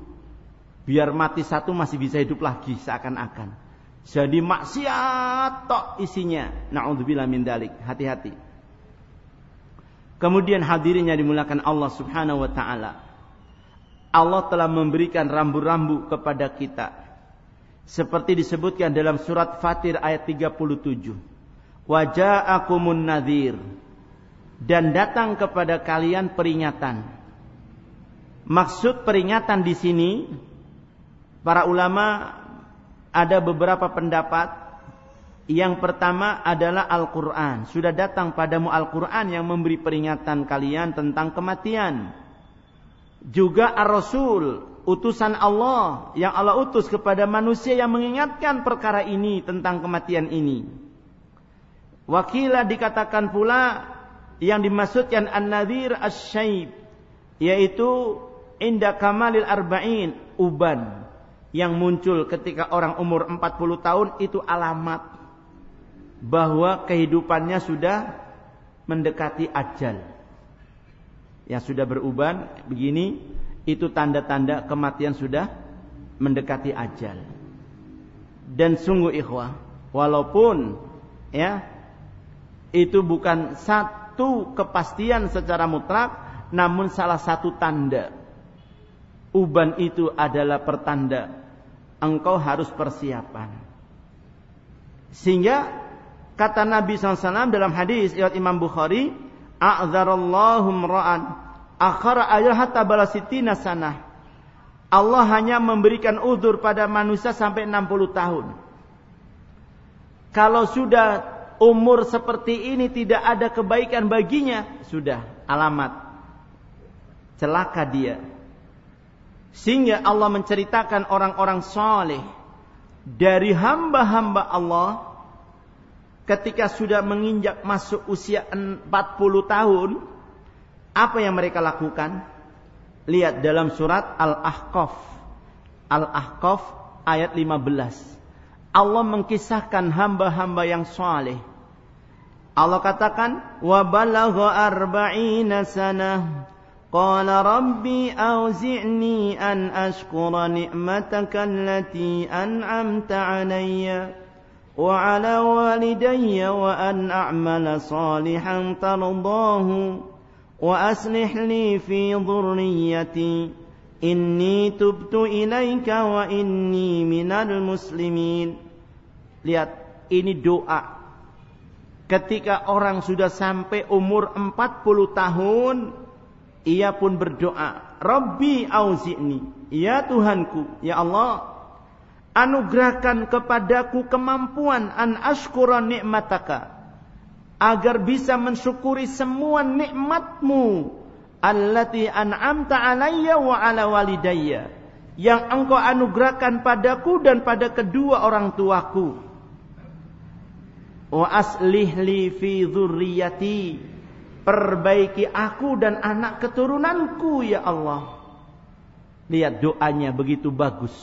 Biar mati satu masih bisa hidup lagi seakan-akan. Jadi maksiat tok isinya. Na'udzubillah min dalik. Hati-hati. Kemudian hadirinnya dimulakan Allah Subhanahu wa taala. Allah telah memberikan rambu-rambu kepada kita. Seperti disebutkan dalam surat Fatir ayat 37. Waja'akumun nadhir. Dan datang kepada kalian peringatan. Maksud peringatan di sini, para ulama ada beberapa pendapat. Yang pertama adalah Al-Quran. Sudah datang padamu Al-Quran yang memberi peringatan kalian tentang kematian. Juga Ar-Rasul, utusan Allah yang Allah utus kepada manusia yang mengingatkan perkara ini tentang kematian ini. Wakilah dikatakan pula yang dimaksudkan An-Nadhir Asy-Syaib yaitu inda kamalil arba'in uban yang muncul ketika orang umur 40 tahun itu alamat bahwa kehidupannya sudah mendekati ajal. Yang sudah beruban begini itu tanda-tanda kematian sudah mendekati ajal. Dan sungguh ikhwah, walaupun ya itu bukan satu kepastian secara mutlak, namun salah satu tanda uban itu adalah pertanda engkau harus persiapan. Sehingga kata Nabi SAW dalam hadis riwayat Imam Bukhari, "A'dzarallahu ra'an akhara ayah hatta balasitina sanah." Allah hanya memberikan uzur pada manusia sampai 60 tahun. Kalau sudah umur seperti ini tidak ada kebaikan baginya, sudah alamat celaka dia. Sehingga Allah menceritakan orang-orang soleh dari hamba-hamba Allah ketika sudah menginjak masuk usia 40 tahun apa yang mereka lakukan? Lihat dalam surat Al-Ahqaf. Al-Ahqaf ayat 15. Allah mengkisahkan hamba-hamba yang soleh Allah katakan wa balagha arba'ina sanah قال ربي أوزعني أن أشكر نعمتك التي أنعمت علي وعلى والدي وأن أعمل صالحا ترضاه وأصلح لي في ذريتي إني تبت إليك وإني من المسلمين Lihat, ini doa. Ketika orang sudah sampai umur 40 tahun, ia pun berdoa, Rabbi auzi'ni, ya Tuhanku, ya Allah, anugerahkan kepadaku kemampuan an ashkura nikmataka agar bisa mensyukuri semua nikmatmu allati an'amta alayya wa ala walidayya yang engkau anugerahkan padaku dan pada kedua orang tuaku. Wa aslih li fi dzurriyyati Perbaiki aku dan anak keturunanku ya Allah. Lihat doanya begitu bagus.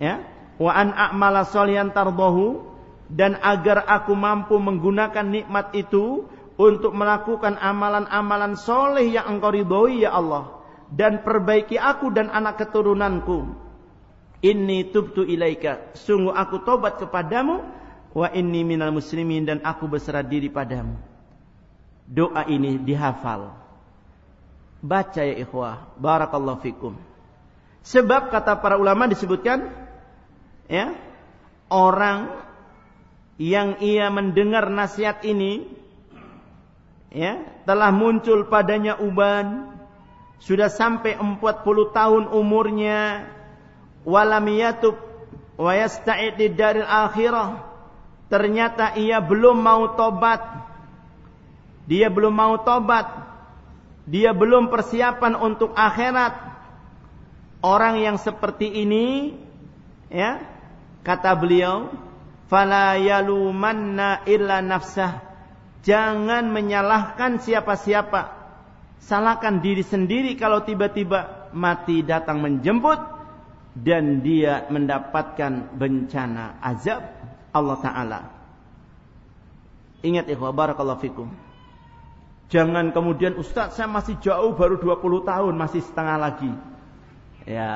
Ya. Wa an a'mala solihan tardohu dan agar aku mampu menggunakan nikmat itu untuk melakukan amalan-amalan soleh yang engkau ridhoi ya Allah dan perbaiki aku dan anak keturunanku. Inni tubtu ilaika. Sungguh aku tobat kepadamu wa inni minal muslimin dan aku berserah diri padamu doa ini dihafal. Baca ya ikhwah, barakallahu fikum. Sebab kata para ulama disebutkan ya, orang yang ia mendengar nasihat ini ya, telah muncul padanya uban sudah sampai 40 tahun umurnya walam yatub wa yasta'id dari akhirah ternyata ia belum mau tobat dia belum mau tobat, dia belum persiapan untuk akhirat. Orang yang seperti ini, ya, kata beliau, fala yalumanna illa nafsah. Jangan menyalahkan siapa-siapa. Salahkan diri sendiri kalau tiba-tiba mati datang menjemput dan dia mendapatkan bencana azab Allah taala. Ingat ikhwah barakallahu fikum. Jangan kemudian Ustaz saya masih jauh baru 20 tahun masih setengah lagi. Ya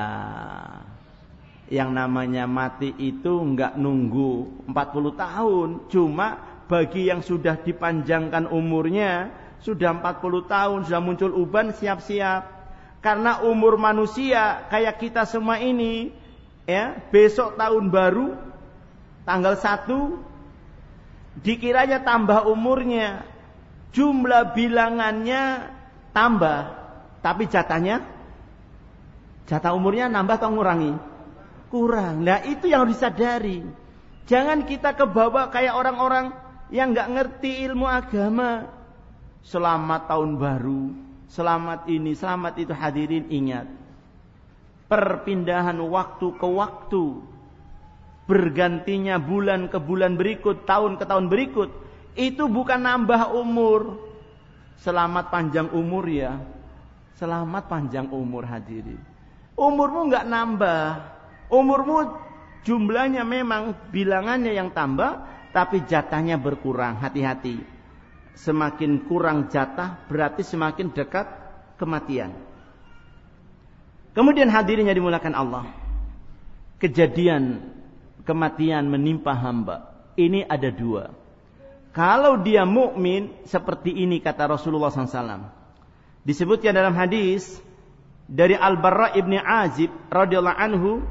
yang namanya mati itu enggak nunggu 40 tahun. Cuma bagi yang sudah dipanjangkan umurnya sudah 40 tahun sudah muncul uban siap-siap. Karena umur manusia kayak kita semua ini ya besok tahun baru tanggal 1 dikiranya tambah umurnya jumlah bilangannya tambah, tapi jatahnya jatah umurnya nambah atau ngurangi? Kurang. Nah, itu yang harus disadari. Jangan kita kebawa kayak orang-orang yang nggak ngerti ilmu agama. Selamat tahun baru, selamat ini, selamat itu hadirin ingat. Perpindahan waktu ke waktu, bergantinya bulan ke bulan berikut, tahun ke tahun berikut, itu bukan nambah umur. Selamat panjang umur ya. Selamat panjang umur hadirin. Umurmu nggak nambah. Umurmu jumlahnya memang bilangannya yang tambah, tapi jatahnya berkurang. Hati-hati. Semakin kurang jatah berarti semakin dekat kematian. Kemudian hadirin yang dimulakan Allah. Kejadian kematian menimpa hamba. Ini ada dua. Kalau dia mukmin seperti ini kata Rasulullah SAW. Disebutkan dalam hadis dari Al Barra ibni Azib radhiyallahu anhu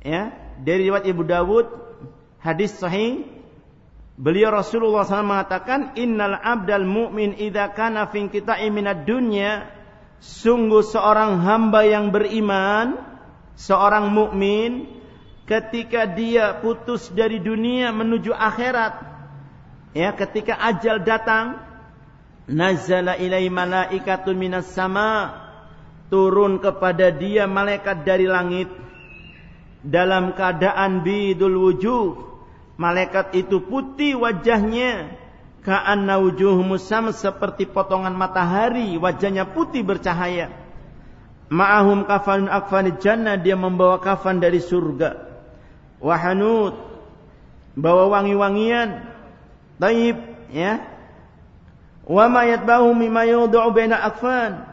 ya dari riwayat Ibu Dawud hadis sahih beliau Rasulullah SAW mengatakan innal abdal mu'min idza kana fi qita'i minad dunya sungguh seorang hamba yang beriman seorang mukmin ketika dia putus dari dunia menuju akhirat ya ketika ajal datang nazala ilai malaikatun minas sama turun kepada dia malaikat dari langit. Dalam keadaan bidul wujuh malaikat itu putih wajahnya. Ka'anna wujuh musam seperti potongan matahari wajahnya putih bercahaya. Ma'ahum kafanun akfanid jannah dia membawa kafan dari surga. Wahanut bawa wangi-wangian taib ya wa ma yatbahu mimma akfan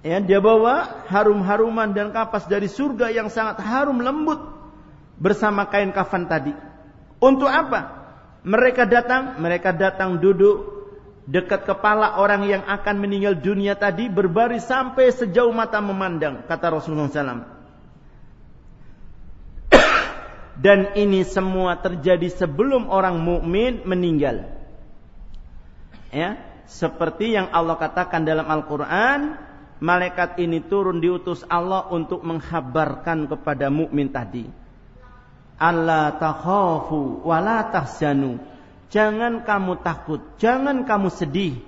Ya, dia bawa harum-haruman dan kapas dari surga yang sangat harum lembut bersama kain kafan tadi. Untuk apa? Mereka datang, mereka datang duduk dekat kepala orang yang akan meninggal dunia tadi berbaris sampai sejauh mata memandang, kata Rasulullah SAW. Dan ini semua terjadi sebelum orang mukmin meninggal. Ya, seperti yang Allah katakan dalam Al-Qur'an, malaikat ini turun diutus Allah untuk menghabarkan kepada mukmin tadi. Allah takhafu wa tahzanu. Jangan kamu takut, jangan kamu sedih.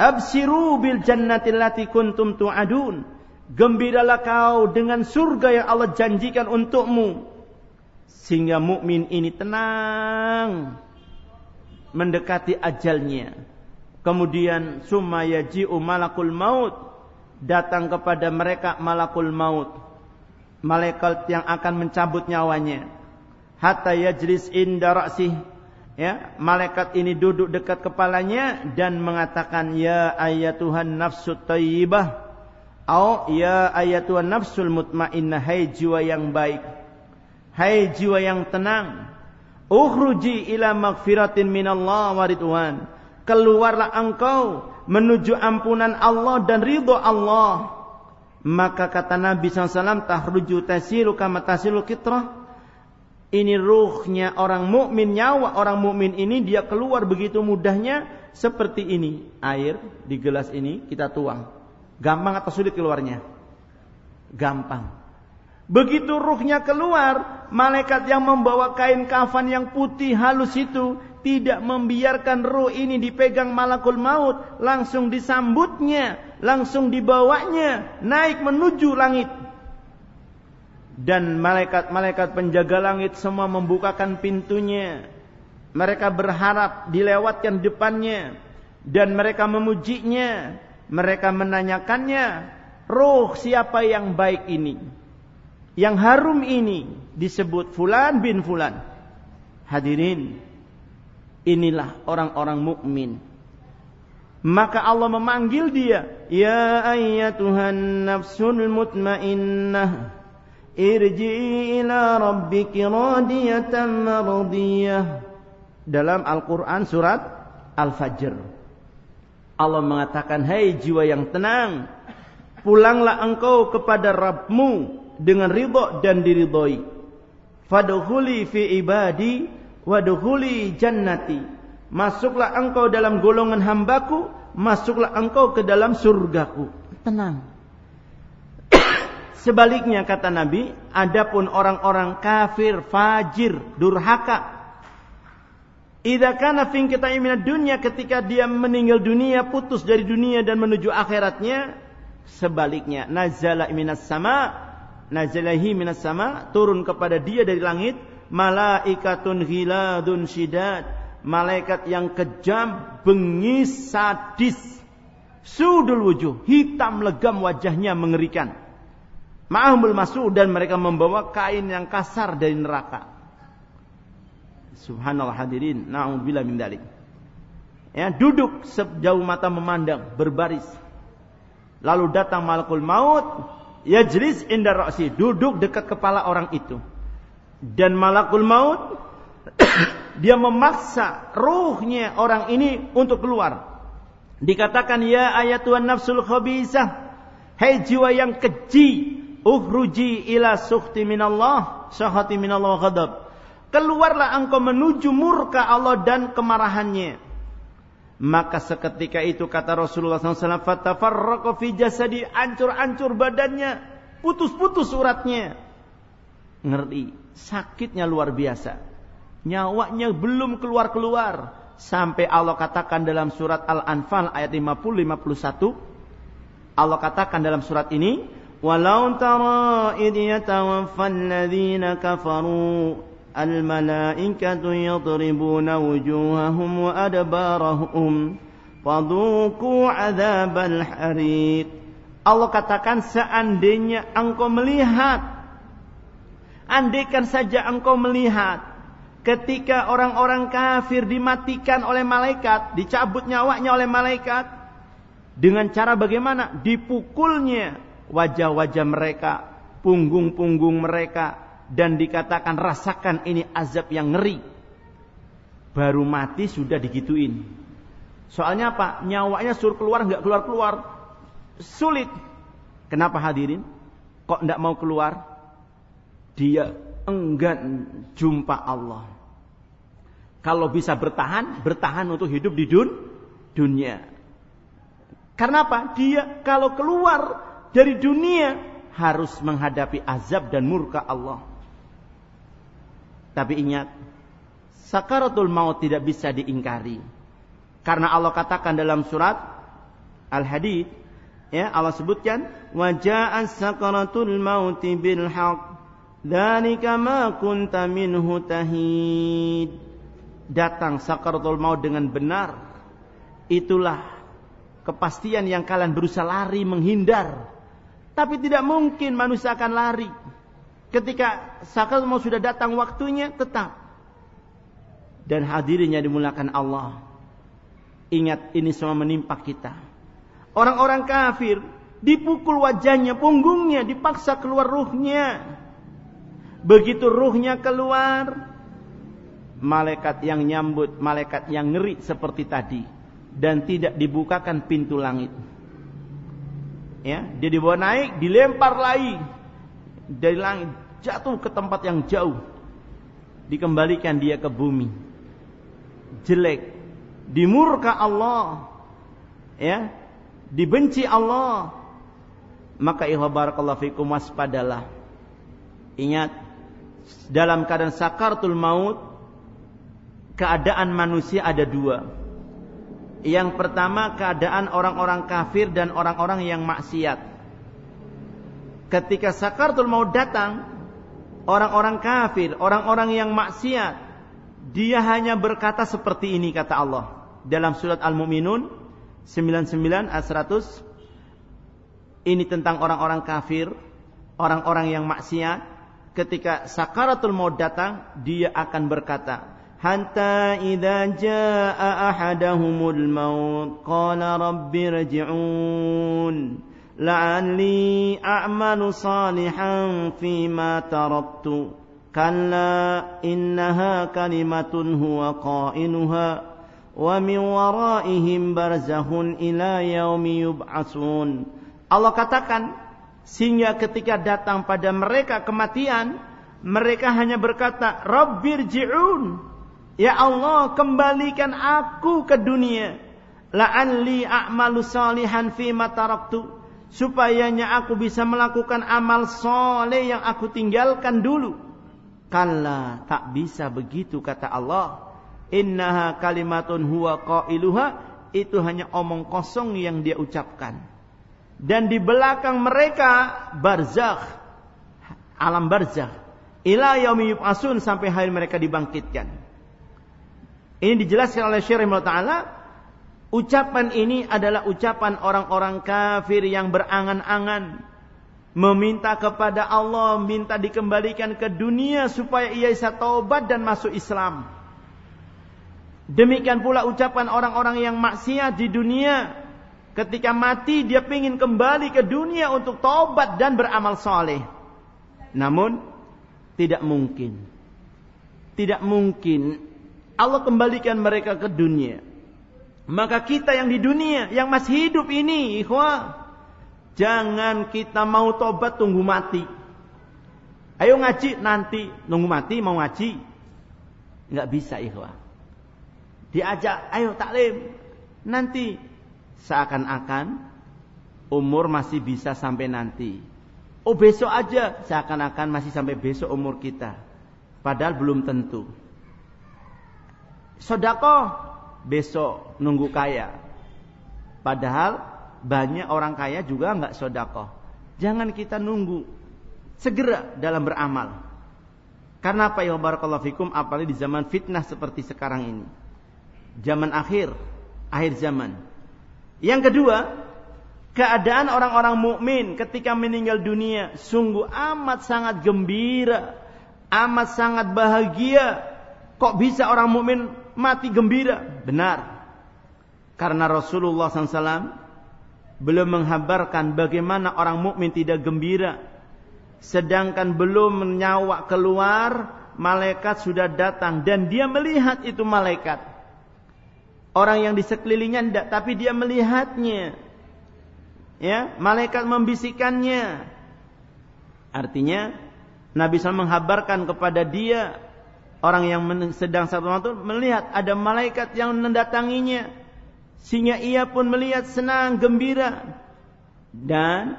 Absiru bil jannati allati kuntum tu'adun. Gembiralah kau dengan surga yang Allah janjikan untukmu. Sehingga mukmin ini tenang mendekati ajalnya. Kemudian summa yaji'u malakul maut. Datang kepada mereka malakul maut. Malaikat yang akan mencabut nyawanya. Hatta yajlis inda ra'sih. Ya malaikat ini duduk dekat kepalanya dan mengatakan ya ayatuhan nafsu thayyibah au ya ayatuhan nafsul mutmainnah. Hai jiwa yang baik hai jiwa yang tenang ukhruji ila magfiratin minallah wa ridwan keluarlah engkau menuju ampunan Allah dan ridho Allah. Maka kata Nabi SAW, tahruju tasilu kama tasilu kitrah. Ini ruhnya orang mukmin nyawa orang mukmin ini dia keluar begitu mudahnya seperti ini. Air di gelas ini kita tuang. Gampang atau sulit keluarnya? Gampang. Begitu ruhnya keluar, malaikat yang membawa kain kafan yang putih halus itu tidak membiarkan ruh ini dipegang malakul maut, langsung disambutnya, langsung dibawanya naik menuju langit. Dan malaikat-malaikat penjaga langit semua membukakan pintunya. Mereka berharap dilewatkan depannya dan mereka memujinya. Mereka menanyakannya, "Ruh siapa yang baik ini? Yang harum ini disebut fulan bin fulan." Hadirin, Inilah orang-orang mukmin. Maka Allah memanggil dia, "Ya ayyatuhan nafsul mutmainnah, irji'i ila rabbiki radiyatan mardiyah." Dalam Al-Qur'an surat Al-Fajr. Allah mengatakan, "Hai hey, jiwa yang tenang, pulanglah engkau kepada Rabbmu dengan ridho dan diridhoi. Fadkhuli fi ibadi Waduhuli jannati. Masuklah engkau dalam golongan hambaku. Masuklah engkau ke dalam surgaku. Tenang. (coughs) sebaliknya kata Nabi, adapun orang-orang kafir, fajir, durhaka, Idza kana fi kita dunia ketika dia meninggal dunia, putus dari dunia dan menuju akhiratnya, sebaliknya nazala minas sama, nazalahi minas sama, turun kepada dia dari langit malaikatun ghiladun syidad, malaikat yang kejam, bengis, sadis, sudul wujuh, hitam legam wajahnya mengerikan. Ma'ahumul masuk dan mereka membawa kain yang kasar dari neraka. Subhanallah hadirin, na'udzubillah min dalik. Ya, duduk sejauh mata memandang, berbaris. Lalu datang malakul maut, yajlis inda ra'si, duduk dekat kepala orang itu. Dan malakul maut (coughs) dia memaksa ruhnya orang ini untuk keluar. Dikatakan ya ayat Tuhan nafsul khabisah. Hei jiwa yang keji, ukhruji ila sukhti minallah, syahati minallah ghadab keluarlah engkau menuju murka Allah dan kemarahannya. Maka seketika itu kata Rasulullah SAW, fatafarraqa fi jasadi, ancur-ancur badannya, putus-putus uratnya. Ngerti, sakitnya luar biasa. Nyawanya belum keluar-keluar. Sampai Allah katakan dalam surat Al-Anfal ayat 50-51. Allah katakan dalam surat ini, Walau tara idh yatawaffal ladhina kafaru الملائكة يضربون وجوههم وأدبارهم فذوقوا عذاب الحريق Allah katakan seandainya engkau melihat andaikan saja engkau melihat ketika orang-orang kafir dimatikan oleh malaikat dicabut nyawanya oleh malaikat dengan cara bagaimana dipukulnya wajah-wajah mereka punggung-punggung mereka dan dikatakan rasakan ini azab yang ngeri. Baru mati sudah digituin. Soalnya apa? Nyawanya suruh keluar nggak keluar keluar. Sulit. Kenapa hadirin? Kok nggak mau keluar? Dia enggan jumpa Allah. Kalau bisa bertahan, bertahan untuk hidup di dun, dunia. Karena apa? Dia kalau keluar dari dunia harus menghadapi azab dan murka Allah. Tapi ingat, sakaratul maut tidak bisa diingkari. Karena Allah katakan dalam surat Al-Hadid, ya Allah sebutkan, "Waja'an sakaratul maut bil haqq, dzalika ma kunta minhu tahid." Datang sakaratul maut dengan benar. Itulah kepastian yang kalian berusaha lari menghindar. Tapi tidak mungkin manusia akan lari Ketika sakal mau sudah datang waktunya tetap. Dan hadirinnya dimulakan Allah. Ingat ini semua menimpa kita. Orang-orang kafir dipukul wajahnya, punggungnya, dipaksa keluar ruhnya. Begitu ruhnya keluar, malaikat yang nyambut, malaikat yang ngeri seperti tadi dan tidak dibukakan pintu langit. Ya, dia dibawa naik, dilempar lagi dari langit jatuh ke tempat yang jauh dikembalikan dia ke bumi. Jelek. Dimurka Allah. Ya. Dibenci Allah. Maka ihbarakallahu fikum waspadalah. Ingat dalam keadaan sakaratul maut keadaan manusia ada dua. Yang pertama keadaan orang-orang kafir dan orang-orang yang maksiat. Ketika sakaratul maut datang orang-orang kafir, orang-orang yang maksiat, dia hanya berkata seperti ini kata Allah. Dalam surat Al-Mu'minun 99 ayat 100 ini tentang orang-orang kafir, orang-orang yang maksiat. Ketika sakaratul maut datang dia akan berkata hatta idza jaa ahadahumul maut qala rabbi rji'un لعلي أعمل صالحا فيما تركت كلا إنها كلمة هو قائلها ومن ورائهم برزخ إلى يوم يبعثون Allah katakan sehingga ketika datang pada mereka kematian mereka hanya berkata Rabbirji'un Ya Allah kembalikan aku ke dunia la'alli a'malu salihan fi taraktu supayanya aku bisa melakukan amal soleh yang aku tinggalkan dulu. Kalla tak bisa begitu kata Allah. Innaha kalimatun huwa qailuha itu hanya omong kosong yang dia ucapkan. Dan di belakang mereka barzakh alam barzakh ila yaumi yub'asun sampai hari mereka dibangkitkan. Ini dijelaskan oleh Syekh Taala Ucapan ini adalah ucapan orang-orang kafir yang berangan-angan meminta kepada Allah, minta dikembalikan ke dunia supaya ia bisa taubat dan masuk Islam. Demikian pula ucapan orang-orang yang maksiat di dunia. Ketika mati dia ingin kembali ke dunia untuk taubat dan beramal soleh. Namun tidak mungkin. Tidak mungkin Allah kembalikan mereka ke dunia maka kita yang di dunia, yang masih hidup ini, ikhwah, jangan kita mau tobat tunggu mati. Ayo ngaji nanti, nunggu mati mau ngaji. Enggak bisa ikhwah. Diajak, ayo taklim. Nanti seakan-akan umur masih bisa sampai nanti. Oh besok aja seakan-akan masih sampai besok umur kita. Padahal belum tentu. Sodako besok nunggu kaya. Padahal banyak orang kaya juga nggak sodakoh. Jangan kita nunggu. Segera dalam beramal. Karena apa ya barakallahu fikum apalagi di zaman fitnah seperti sekarang ini. Zaman akhir, akhir zaman. Yang kedua, keadaan orang-orang mukmin ketika meninggal dunia sungguh amat sangat gembira, amat sangat bahagia. Kok bisa orang mukmin mati gembira. Benar. Karena Rasulullah SAW belum menghabarkan bagaimana orang mukmin tidak gembira. Sedangkan belum nyawa keluar, malaikat sudah datang dan dia melihat itu malaikat. Orang yang di sekelilingnya tidak, tapi dia melihatnya. Ya, malaikat membisikkannya. Artinya Nabi SAW menghabarkan kepada dia Orang yang sedang waktu melihat ada malaikat yang mendatanginya. Sehingga ia pun melihat senang, gembira. Dan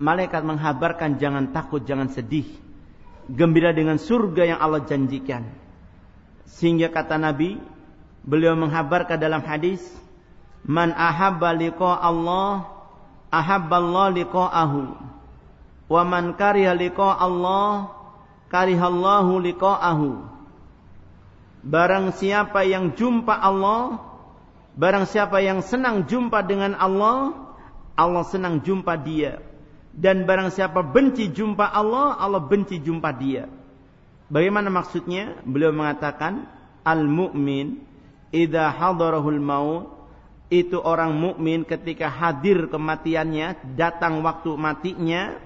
malaikat menghabarkan jangan takut, jangan sedih. Gembira dengan surga yang Allah janjikan. Sehingga kata Nabi, beliau menghabarkan dalam hadis, Man ahabba liqa Allah, ahabba Allah liqa'ahu. Wa man kariha liqa Allah, karihallahu liqa'ahu. Barang siapa yang jumpa Allah, barang siapa yang senang jumpa dengan Allah, Allah senang jumpa dia. Dan barang siapa benci jumpa Allah, Allah benci jumpa dia. Bagaimana maksudnya? Beliau mengatakan, al-mu'min idza hadarahul maut itu orang mukmin ketika hadir kematiannya, datang waktu matinya,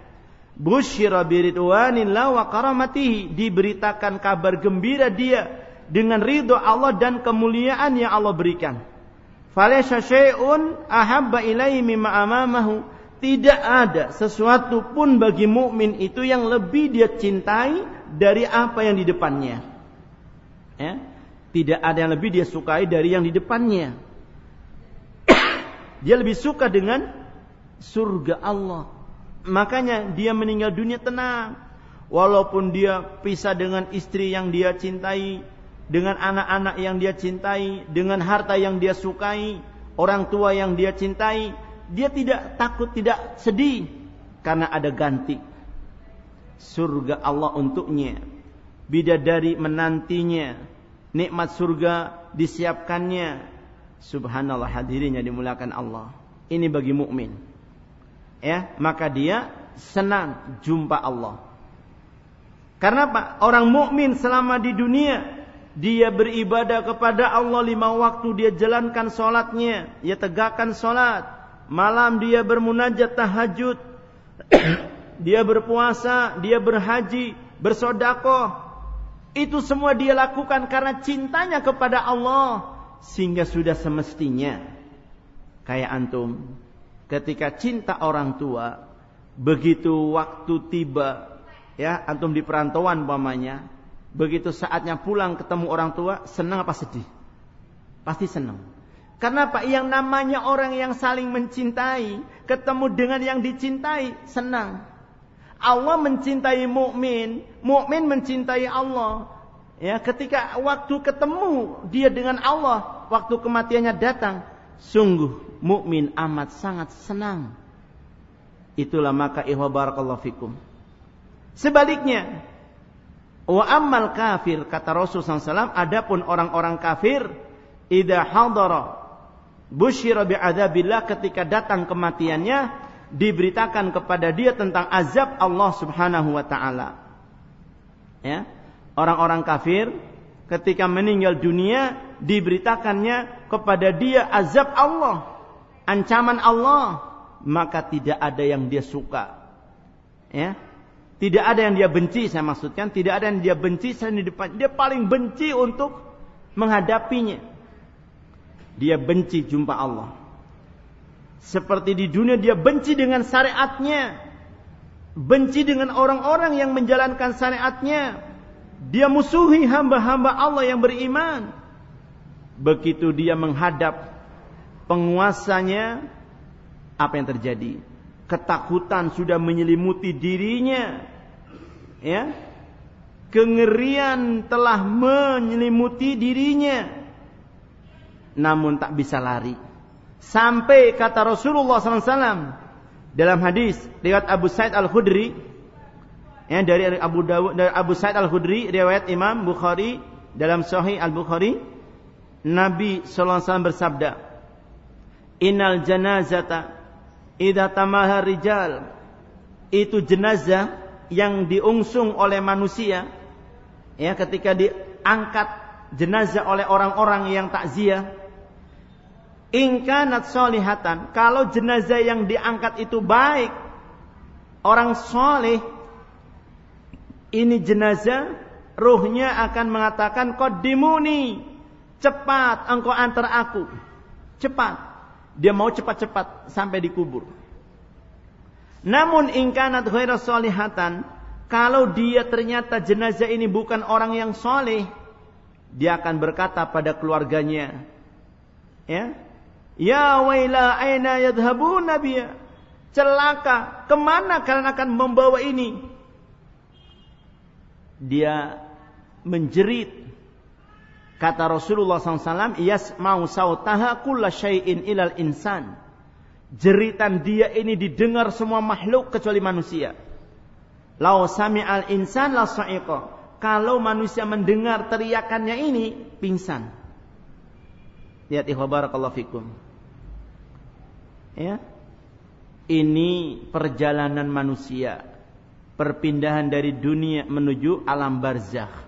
Busyira biridwanillah wa karamatihi. Diberitakan kabar gembira dia dengan ridho Allah dan kemuliaan yang Allah berikan. Falaysa syai'un ahabba ilaihi mimma amamahu. Tidak ada sesuatu pun bagi mukmin itu yang lebih dia cintai dari apa yang di depannya. Ya? Tidak ada yang lebih dia sukai dari yang di depannya. (coughs) dia lebih suka dengan surga Allah Makanya dia meninggal dunia tenang. Walaupun dia pisah dengan istri yang dia cintai, dengan anak-anak yang dia cintai, dengan harta yang dia sukai, orang tua yang dia cintai, dia tidak takut, tidak sedih karena ada ganti surga Allah untuknya. Bidadari menantinya, nikmat surga disiapkannya. Subhanallah hadirinya dimulakan Allah. Ini bagi mukmin ya maka dia senang jumpa Allah. Karena apa? Orang mukmin selama di dunia dia beribadah kepada Allah lima waktu dia jalankan solatnya, dia tegakkan solat. Malam dia bermunajat tahajud, (clears throat) dia berpuasa, dia berhaji, bersodakoh. Itu semua dia lakukan karena cintanya kepada Allah sehingga sudah semestinya kayak antum ketika cinta orang tua begitu waktu tiba ya antum di perantauan umpamanya begitu saatnya pulang ketemu orang tua senang apa sedih pasti senang Karena apa? Yang namanya orang yang saling mencintai, ketemu dengan yang dicintai, senang. Allah mencintai mukmin, mukmin mencintai Allah. Ya, ketika waktu ketemu dia dengan Allah, waktu kematiannya datang, sungguh mukmin amat sangat senang. Itulah maka ihwa barakallahu fikum. Sebaliknya, wa ammal kafir kata Rasul SAW, adapun orang-orang kafir, idha hadara busyira bi'adzabillah ketika datang kematiannya diberitakan kepada dia tentang azab Allah Subhanahu wa taala. Ya. Orang-orang kafir ketika meninggal dunia diberitakannya kepada dia azab Allah, ancaman Allah, maka tidak ada yang dia suka. Ya. Tidak ada yang dia benci saya maksudkan, tidak ada yang dia benci selain di depan. Dia paling benci untuk menghadapinya dia benci jumpa Allah. Seperti di dunia dia benci dengan syariatnya. Benci dengan orang-orang yang menjalankan syariatnya. Dia musuhi hamba-hamba Allah yang beriman. Begitu dia menghadap penguasanya, apa yang terjadi? Ketakutan sudah menyelimuti dirinya. Ya. Kengerian telah menyelimuti dirinya namun tak bisa lari. Sampai kata Rasulullah SAW dalam hadis riwayat Abu Sa'id Al Khudri ya dari Abu Dawud dari Abu Sa'id Al Khudri riwayat Imam Bukhari dalam Sahih Al Bukhari Nabi sallallahu alaihi bersabda Innal janazata idza tamaha rijal itu jenazah yang diungsung oleh manusia ya ketika diangkat jenazah oleh orang-orang yang takziah Ingkanat solihatan. Kalau jenazah yang diangkat itu baik. Orang soleh. Ini jenazah. Ruhnya akan mengatakan. Kodimuni. Cepat engkau antar aku. Cepat. Dia mau cepat-cepat sampai dikubur. Namun ingkanat ghaira solihatan. Kalau dia ternyata jenazah ini bukan orang yang soleh. Dia akan berkata pada keluarganya. Ya, Ya waila aina yadhhabuna biya. Celaka, ke mana kalian akan membawa ini? Dia menjerit. Kata Rasulullah SAW, Yasma'u sautaha kulla syai'in ilal insan. Jeritan dia ini didengar semua makhluk kecuali manusia. Lau sami'al insan la sa'iqa. Kalau manusia mendengar teriakannya ini, pingsan. Lihat ikhwa barakallahu fikum. Ya. Ini perjalanan manusia. Perpindahan dari dunia menuju alam barzakh.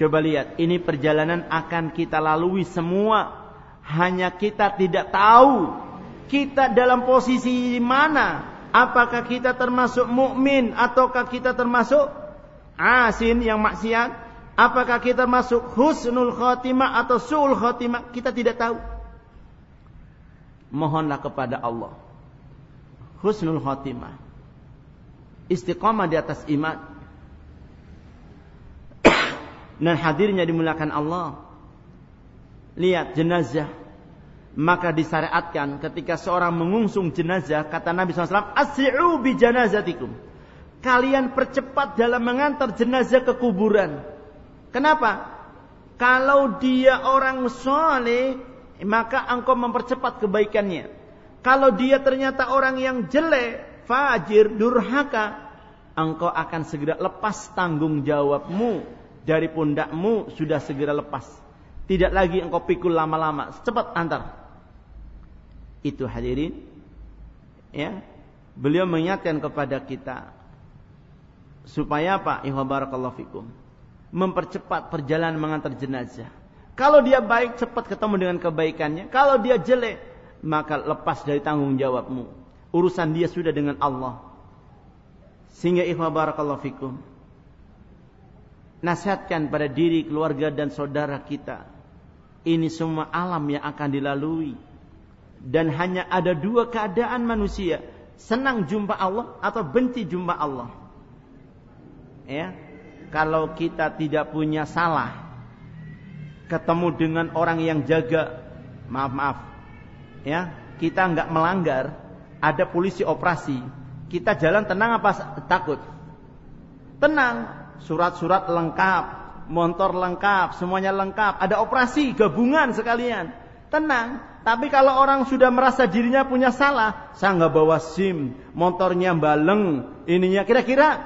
Coba lihat, ini perjalanan akan kita lalui semua. Hanya kita tidak tahu kita dalam posisi mana. Apakah kita termasuk mukmin ataukah kita termasuk asin yang maksiat? Apakah kita masuk husnul khotimah atau su'ul khotimah? Kita tidak tahu mohonlah kepada Allah husnul khotimah istiqamah di atas iman dan hadirnya dimulakan Allah. Lihat jenazah. Maka disyariatkan ketika seorang mengungsung jenazah kata Nabi SAW asri'u bi janazatikum. Kalian percepat dalam mengantar jenazah ke kuburan. Kenapa? Kalau dia orang soleh maka engkau mempercepat kebaikannya. Kalau dia ternyata orang yang jelek, fajir, durhaka, engkau akan segera lepas tanggung jawabmu dari pundakmu sudah segera lepas. Tidak lagi engkau pikul lama-lama, cepat antar. Itu hadirin. Ya. Beliau mengingatkan kepada kita supaya apa? Ihwa barakallahu fikum. Mempercepat perjalanan mengantar jenazah kalau dia baik cepat ketemu dengan kebaikannya. Kalau dia jelek maka lepas dari tanggung jawabmu. Urusan dia sudah dengan Allah. Sehingga ikhwah barakallahu fikum. Nasihatkan pada diri, keluarga dan saudara kita. Ini semua alam yang akan dilalui. Dan hanya ada dua keadaan manusia. Senang jumpa Allah atau benci jumpa Allah. Ya. Kalau kita tidak punya salah ketemu dengan orang yang jaga Maaf maaf. Ya, kita nggak melanggar. Ada polisi operasi. Kita jalan tenang apa takut? Tenang. Surat-surat lengkap, motor lengkap, semuanya lengkap. Ada operasi gabungan sekalian. Tenang. Tapi kalau orang sudah merasa dirinya punya salah, saya nggak bawa SIM, motornya baleng, ininya kira-kira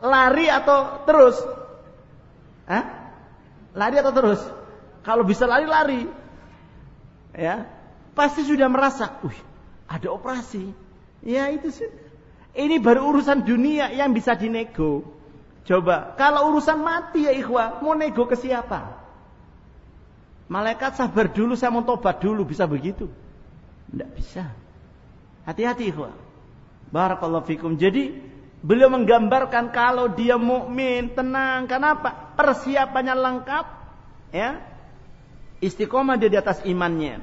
lari atau terus? Hah? Lari atau terus? Kalau bisa lari-lari. Ya. Pasti sudah merasa, "Wih, ada operasi." Ya itu sih. Ini baru urusan dunia yang bisa dinego. Coba, kalau urusan mati ya ikhwah, mau nego ke siapa? Malaikat sabar dulu, saya mau tobat dulu, bisa begitu? Tidak bisa. Hati-hati, ikhwah. Barakallahu fikum. Jadi, beliau menggambarkan kalau dia mukmin, tenang. Kenapa? Persiapannya lengkap, ya. Istiqomah dia di atas imannya.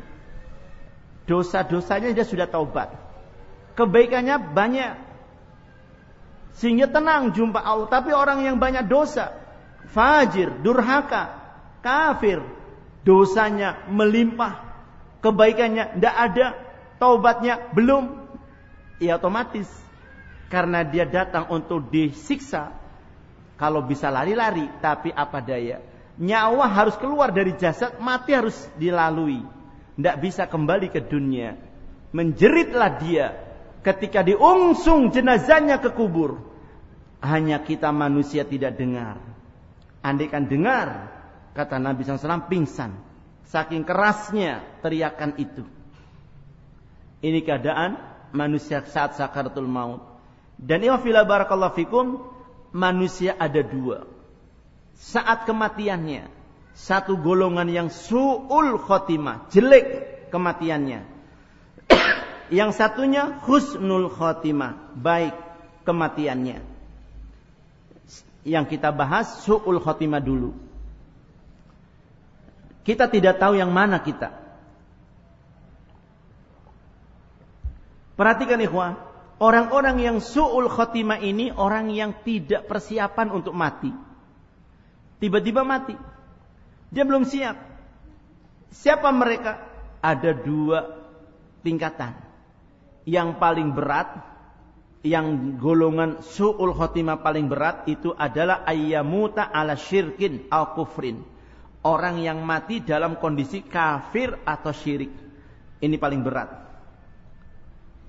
Dosa-dosanya dia sudah taubat. Kebaikannya banyak. Sehingga tenang jumpa Allah. Tapi orang yang banyak dosa, fajir, durhaka, kafir, dosanya melimpah, kebaikannya tidak ada, taubatnya belum, ya otomatis karena dia datang untuk disiksa. Kalau bisa lari-lari, tapi apa daya? Nyawa harus keluar dari jasad, mati harus dilalui. Tidak bisa kembali ke dunia. Menjeritlah dia ketika diungsung jenazahnya ke kubur. Hanya kita manusia tidak dengar. Andaikan dengar, Kata Nabi SAW pingsan. Saking kerasnya teriakan itu. Ini keadaan manusia saat sakaratul maut. Dan iwafila barakallahu fikum. Manusia ada dua. Saat kematiannya. Satu golongan yang su'ul khotimah. Jelek kematiannya. Yang satunya husnul khotimah. Baik kematiannya. Yang kita bahas su'ul khotimah dulu. Kita tidak tahu yang mana kita. Perhatikan ikhwah, orang-orang yang su'ul khotimah ini orang yang tidak persiapan untuk mati. Tiba-tiba mati. Dia belum siap. Siapa mereka? Ada dua tingkatan. Yang paling berat, yang golongan su'ul khotimah paling berat itu adalah ayyamuta ala syirkin al kufrin orang yang mati dalam kondisi kafir atau syirik. Ini paling berat.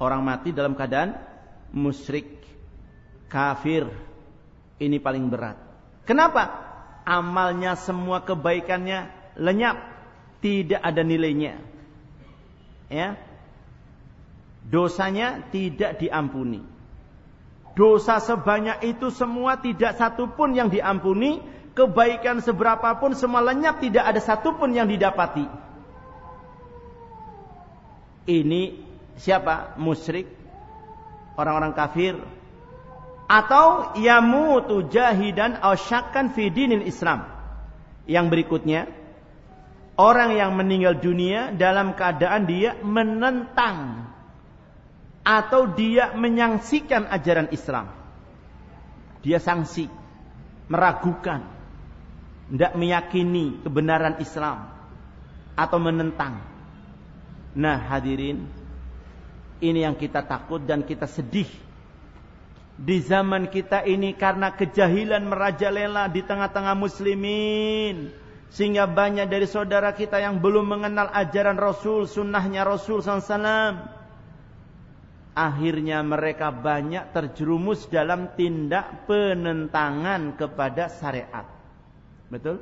Orang mati dalam keadaan musyrik, kafir. Ini paling berat. Kenapa? Amalnya semua kebaikannya lenyap, tidak ada nilainya. Ya. Dosanya tidak diampuni. Dosa sebanyak itu semua tidak satu pun yang diampuni kebaikan seberapapun semua lenyap tidak ada satupun yang didapati. Ini siapa? Musyrik, orang-orang kafir, atau yamutu jahidan aw syakkan fi dinil Islam. Yang berikutnya, orang yang meninggal dunia dalam keadaan dia menentang atau dia menyangsikan ajaran Islam. Dia sanksi, meragukan, tidak meyakini kebenaran Islam atau menentang. Nah, hadirin, ini yang kita takut dan kita sedih. Di zaman kita ini karena kejahilan merajalela di tengah-tengah muslimin. Sehingga banyak dari saudara kita yang belum mengenal ajaran Rasul, sunnahnya Rasul SAW. Akhirnya mereka banyak terjerumus dalam tindak penentangan kepada syariat. Betul?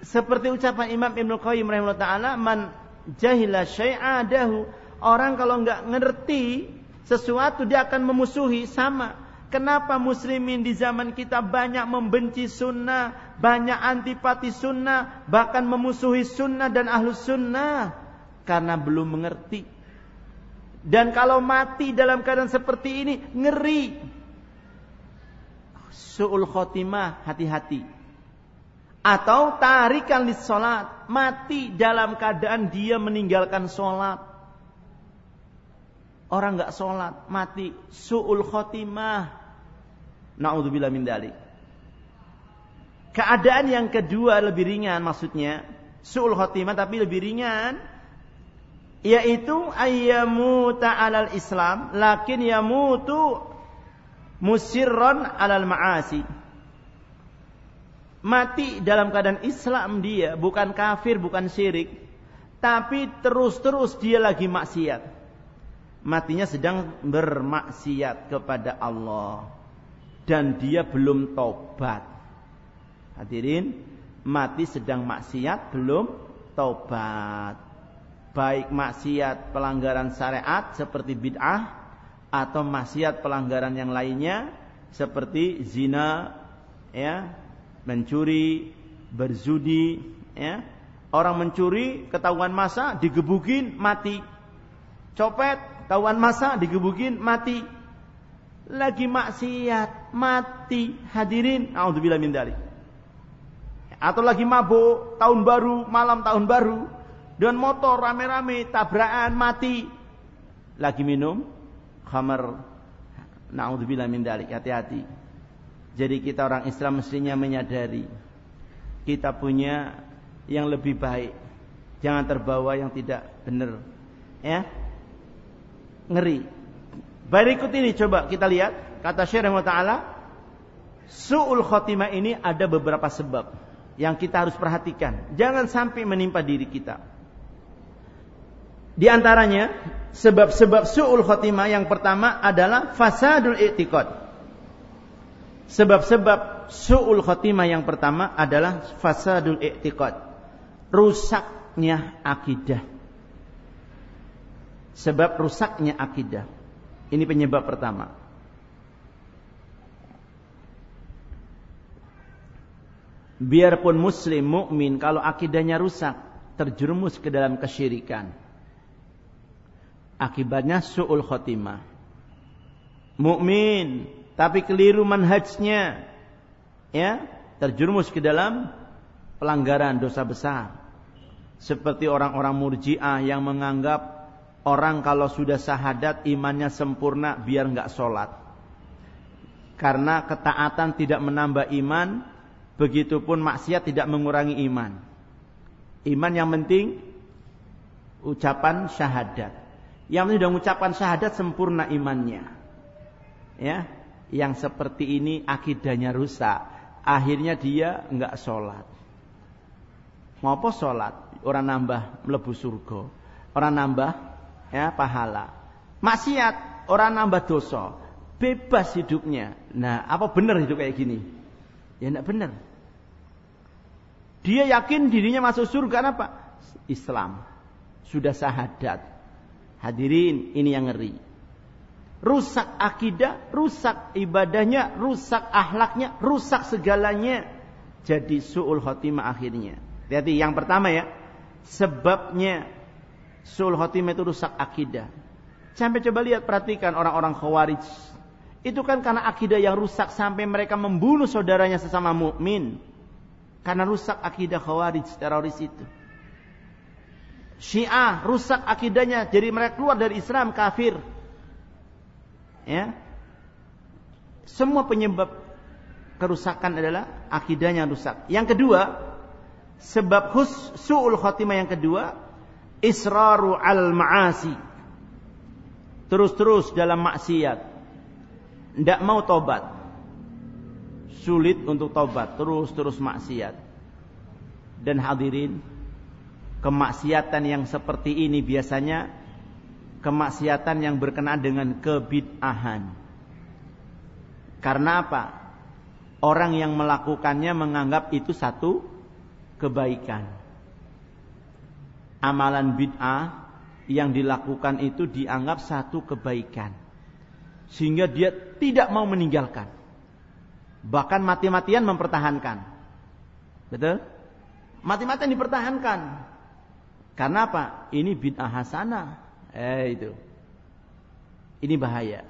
Seperti ucapan Imam Ibnu Qayyim rahimahullah taala, "Man jahila syai'adahu." Orang kalau nggak ngerti sesuatu dia akan memusuhi sama. Kenapa muslimin di zaman kita banyak membenci sunnah, banyak antipati sunnah, bahkan memusuhi sunnah dan ahlus sunnah? Karena belum mengerti. Dan kalau mati dalam keadaan seperti ini, ngeri su'ul khotimah, hati-hati. Atau tarikan di sholat, mati dalam keadaan dia meninggalkan sholat. Orang nggak sholat, mati su'ul khotimah. Na'udzubillah min dalik. Keadaan yang kedua lebih ringan maksudnya, su'ul khotimah tapi lebih ringan yaitu ayyamuta alal Islam lakin yamutu musirron alal ma'asi. Mati dalam keadaan Islam dia bukan kafir bukan syirik tapi terus-terus dia lagi maksiat. Matinya sedang bermaksiat kepada Allah. Dan dia belum tobat hadirin mati sedang maksiat belum tobat baik maksiat pelanggaran syariat seperti bid'ah atau maksiat pelanggaran yang lainnya seperti zina ya mencuri berzudi ya orang mencuri ketahuan masa digebukin mati copet Kawan masa digebukin mati. Lagi maksiat mati hadirin. Alhamdulillah min dalik. Atau lagi mabuk tahun baru malam tahun baru dan motor rame-rame tabrakan mati. Lagi minum khamar. Naudzubillah min dalik. Hati-hati. Jadi kita orang Islam mestinya menyadari kita punya yang lebih baik. Jangan terbawa yang tidak benar. Ya, ngeri. Berikut ini coba kita lihat kata Syekh Taala suul khotimah ini ada beberapa sebab yang kita harus perhatikan. Jangan sampai menimpa diri kita. Di antaranya sebab-sebab suul khotimah yang pertama adalah fasadul i'tiqad. Sebab-sebab suul khotimah yang pertama adalah fasadul i'tiqad. Rusaknya akidah sebab rusaknya akidah. Ini penyebab pertama. Biarpun muslim mukmin kalau akidahnya rusak, terjerumus ke dalam kesyirikan. Akibatnya su'ul khotimah. Mukmin tapi keliru manhajnya, ya, terjerumus ke dalam pelanggaran dosa besar. Seperti orang-orang murjiah yang menganggap Orang kalau sudah sahadat imannya sempurna biar nggak sholat. Karena ketaatan tidak menambah iman, begitupun maksiat tidak mengurangi iman. Iman yang penting ucapan syahadat. Yang sudah mengucapkan syahadat sempurna imannya. Ya, yang seperti ini akidahnya rusak. Akhirnya dia nggak sholat. Ngopo sholat? Orang nambah melebu surga. Orang nambah ya pahala. Maksiat orang nambah dosa, bebas hidupnya. Nah, apa benar hidup kayak gini? Ya enggak benar. Dia yakin dirinya masuk surga apa? Islam. Sudah sahadat. Hadirin, ini yang ngeri. Rusak akidah, rusak ibadahnya, rusak ahlaknya, rusak segalanya. Jadi su'ul khotimah akhirnya. Jadi yang pertama ya, sebabnya Sul khotimah itu rusak akidah. Sampai coba lihat perhatikan orang-orang khawarij. Itu kan karena akidah yang rusak sampai mereka membunuh saudaranya sesama mukmin. Karena rusak akidah khawarij teroris itu. Syiah rusak akidahnya jadi mereka keluar dari Islam kafir. Ya. Semua penyebab kerusakan adalah akidahnya rusak. Yang kedua, sebab hus suul khotimah yang kedua israru al maasi terus-terus dalam maksiat tidak mau tobat sulit untuk tobat terus-terus maksiat dan hadirin kemaksiatan yang seperti ini biasanya kemaksiatan yang berkenaan dengan kebid'ahan karena apa orang yang melakukannya menganggap itu satu kebaikan amalan bid'ah yang dilakukan itu dianggap satu kebaikan. Sehingga dia tidak mau meninggalkan. Bahkan mati-matian mempertahankan. Betul? Mati-matian dipertahankan. Karena apa? Ini bid'ah hasanah. Eh itu. Ini bahaya.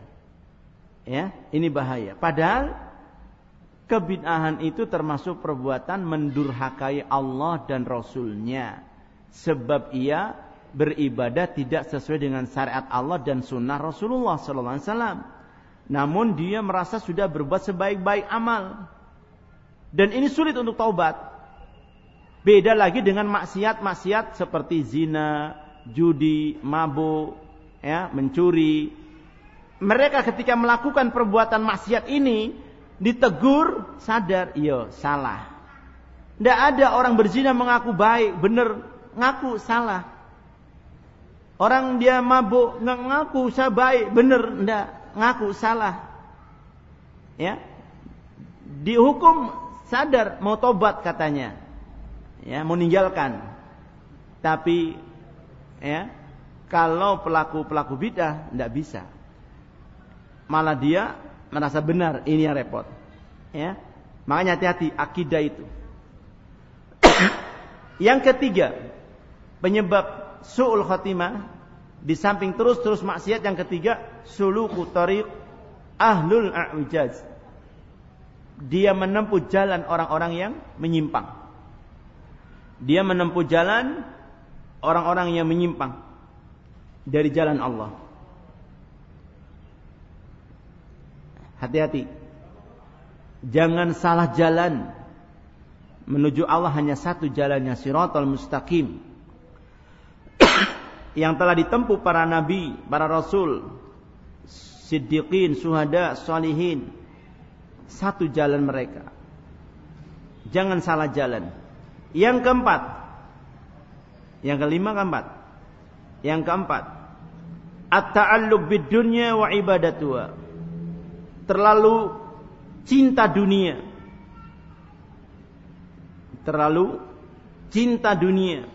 Ya, ini bahaya. Padahal kebid'ahan itu termasuk perbuatan mendurhakai Allah dan Rasulnya sebab ia beribadah tidak sesuai dengan syariat Allah dan sunnah Rasulullah sallallahu alaihi wasallam. Namun dia merasa sudah berbuat sebaik-baik amal. Dan ini sulit untuk taubat. Beda lagi dengan maksiat-maksiat seperti zina, judi, mabuk, ya, mencuri. Mereka ketika melakukan perbuatan maksiat ini ditegur, sadar, iya salah. Tidak ada orang berzina mengaku baik, benar, ngaku salah. Orang dia mabuk nggak ngaku saya baik, benar, tidak, ngaku salah. Ya, dihukum sadar mau tobat katanya ya meninggalkan. Tapi ya kalau pelaku-pelaku bidah tidak bisa. Malah dia merasa benar ini yang repot. Ya makanya hati-hati akidah itu. (coughs) Yang ketiga penyebab su'ul khatimah di samping terus-terus maksiat yang ketiga suluku tariq ahlul a'wijaz dia menempuh jalan orang-orang yang menyimpang dia menempuh jalan orang-orang yang menyimpang dari jalan Allah. Hati-hati. Jangan salah jalan. Menuju Allah hanya satu jalannya siratal mustaqim. (coughs) yang telah ditempuh para nabi, para rasul, siddiqin, suhada, salihin. Satu jalan mereka. Jangan salah jalan. Yang keempat. Yang kelima keempat. Yang keempat. At-ta'alluq bid-dunya wa ibadatuha. Terlalu cinta dunia. Terlalu cinta dunia.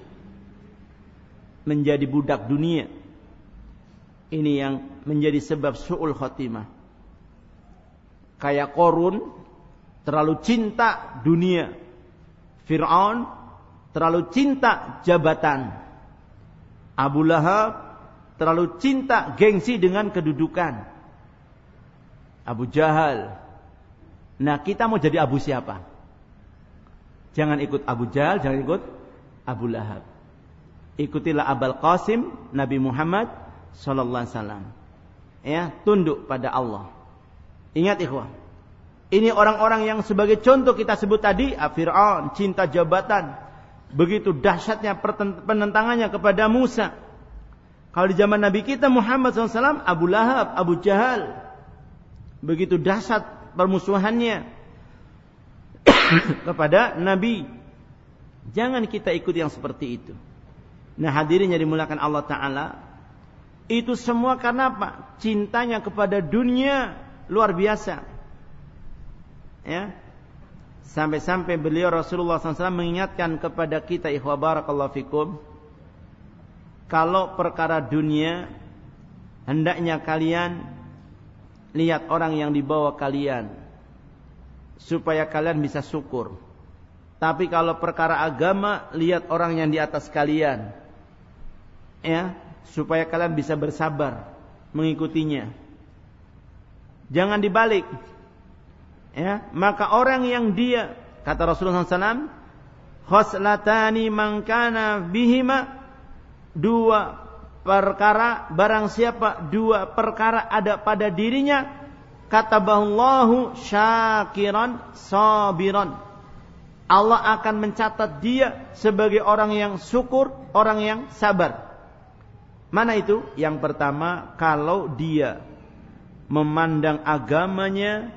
Menjadi budak dunia. Ini yang menjadi sebab su'ul khotimah. Kayak korun terlalu cinta dunia Fir'aun terlalu cinta jabatan. Abu Lahab terlalu cinta gengsi dengan kedudukan. Abu Jahal. Nah kita mau jadi Abu siapa? Jangan ikut Abu Jahal, jangan ikut Abu Lahab. Ikutilah Abul Qasim Nabi Muhammad sallallahu alaihi wasallam. Ya, tunduk pada Allah. Ingat ikhwah, ini orang-orang yang sebagai contoh kita sebut tadi, ah, Fir'aun, cinta jabatan. Begitu dahsyatnya penentangannya kepada Musa. Kalau di zaman Nabi kita Muhammad SAW, Abu Lahab, Abu Jahal. Begitu dahsyat permusuhannya (coughs) kepada Nabi. Jangan kita ikut yang seperti itu. Nah hadirin yang dimulakan Allah Ta'ala. Itu semua karena apa? Cintanya kepada dunia luar biasa ya. Sampai-sampai beliau Rasulullah SAW mengingatkan kepada kita ikhwa barakallahu fikum kalau perkara dunia hendaknya kalian lihat orang yang dibawa kalian supaya kalian bisa syukur. Tapi kalau perkara agama lihat orang yang di atas kalian ya supaya kalian bisa bersabar mengikutinya. Jangan dibalik ya maka orang yang dia kata Rasulullah SAW khoslatani mangkana bihima dua perkara barang siapa dua perkara ada pada dirinya kata bahullahu syakiran sabiran Allah akan mencatat dia sebagai orang yang syukur, orang yang sabar. Mana itu? Yang pertama, kalau dia memandang agamanya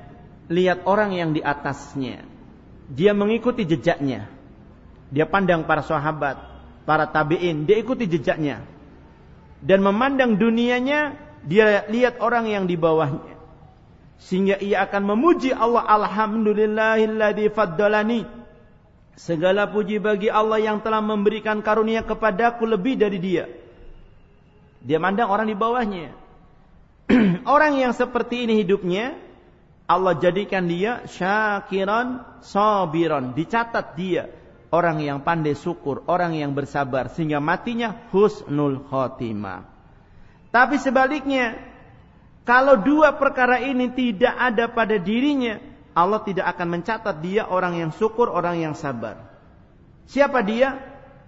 lihat orang yang di atasnya. Dia mengikuti jejaknya. Dia pandang para sahabat, para tabi'in, dia ikuti jejaknya. Dan memandang dunianya, dia lihat orang yang di bawahnya. Sehingga ia akan memuji Allah, Alhamdulillahilladzi faddalani. Segala puji bagi Allah yang telah memberikan karunia kepadaku lebih dari dia. Dia mandang orang di bawahnya. (clears throat) orang yang seperti ini hidupnya, Allah jadikan dia syakiran sabiran. Dicatat dia orang yang pandai syukur, orang yang bersabar sehingga matinya husnul khotimah. Tapi sebaliknya, kalau dua perkara ini tidak ada pada dirinya, Allah tidak akan mencatat dia orang yang syukur, orang yang sabar. Siapa dia?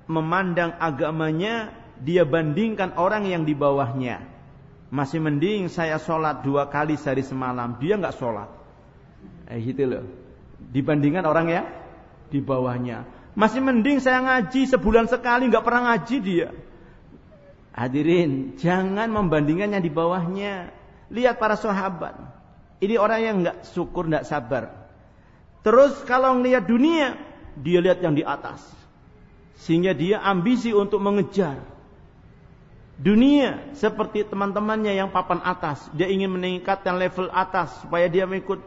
Memandang agamanya, dia bandingkan orang yang di bawahnya. Masih mending saya sholat dua kali sehari semalam. Dia nggak sholat. Eh gitu loh. Dibandingkan orang ya di bawahnya. Masih mending saya ngaji sebulan sekali nggak pernah ngaji dia. Hadirin, jangan membandingkannya di bawahnya. Lihat para sahabat. Ini orang yang nggak syukur, nggak sabar. Terus kalau ngelihat dunia, dia lihat yang di atas. Sehingga dia ambisi untuk mengejar dunia seperti teman-temannya yang papan atas. Dia ingin meningkatkan level atas supaya dia mengikut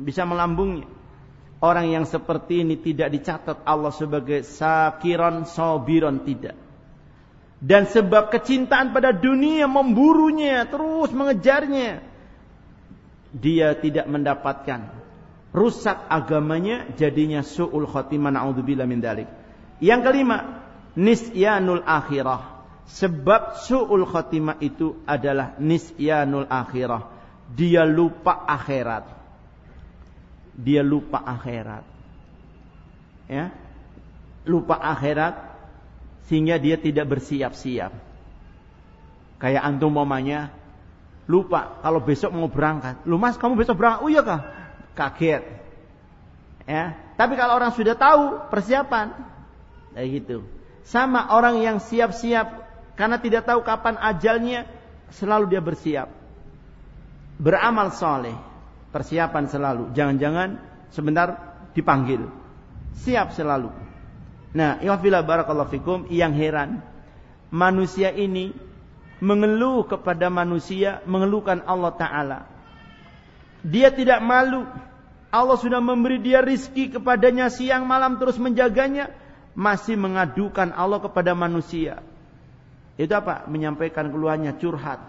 bisa melambungnya. Orang yang seperti ini tidak dicatat Allah sebagai sakiron sobiron tidak. Dan sebab kecintaan pada dunia memburunya, terus mengejarnya. Dia tidak mendapatkan. Rusak agamanya jadinya su'ul khotimah na'udzubillah min dalik. Yang kelima, nisyanul akhirah. Sebab su'ul khotimah itu adalah nisyanul akhirah. Dia lupa akhirat. Dia lupa akhirat. Ya. Lupa akhirat sehingga dia tidak bersiap-siap. Kayak antum mamanya lupa kalau besok mau berangkat. Lu mas kamu besok berangkat? Oh iya kah? Kaget. Ya. Tapi kalau orang sudah tahu persiapan, kayak gitu. Sama orang yang siap-siap karena tidak tahu kapan ajalnya, selalu dia bersiap. Beramal soleh, persiapan selalu. Jangan-jangan sebentar dipanggil. Siap selalu. Nah, iwafillah barakallahu fikum yang heran manusia ini mengeluh kepada manusia, mengeluhkan Allah taala. Dia tidak malu. Allah sudah memberi dia rizki kepadanya siang malam terus menjaganya, masih mengadukan Allah kepada manusia. Itu apa? Menyampaikan keluhannya, curhat.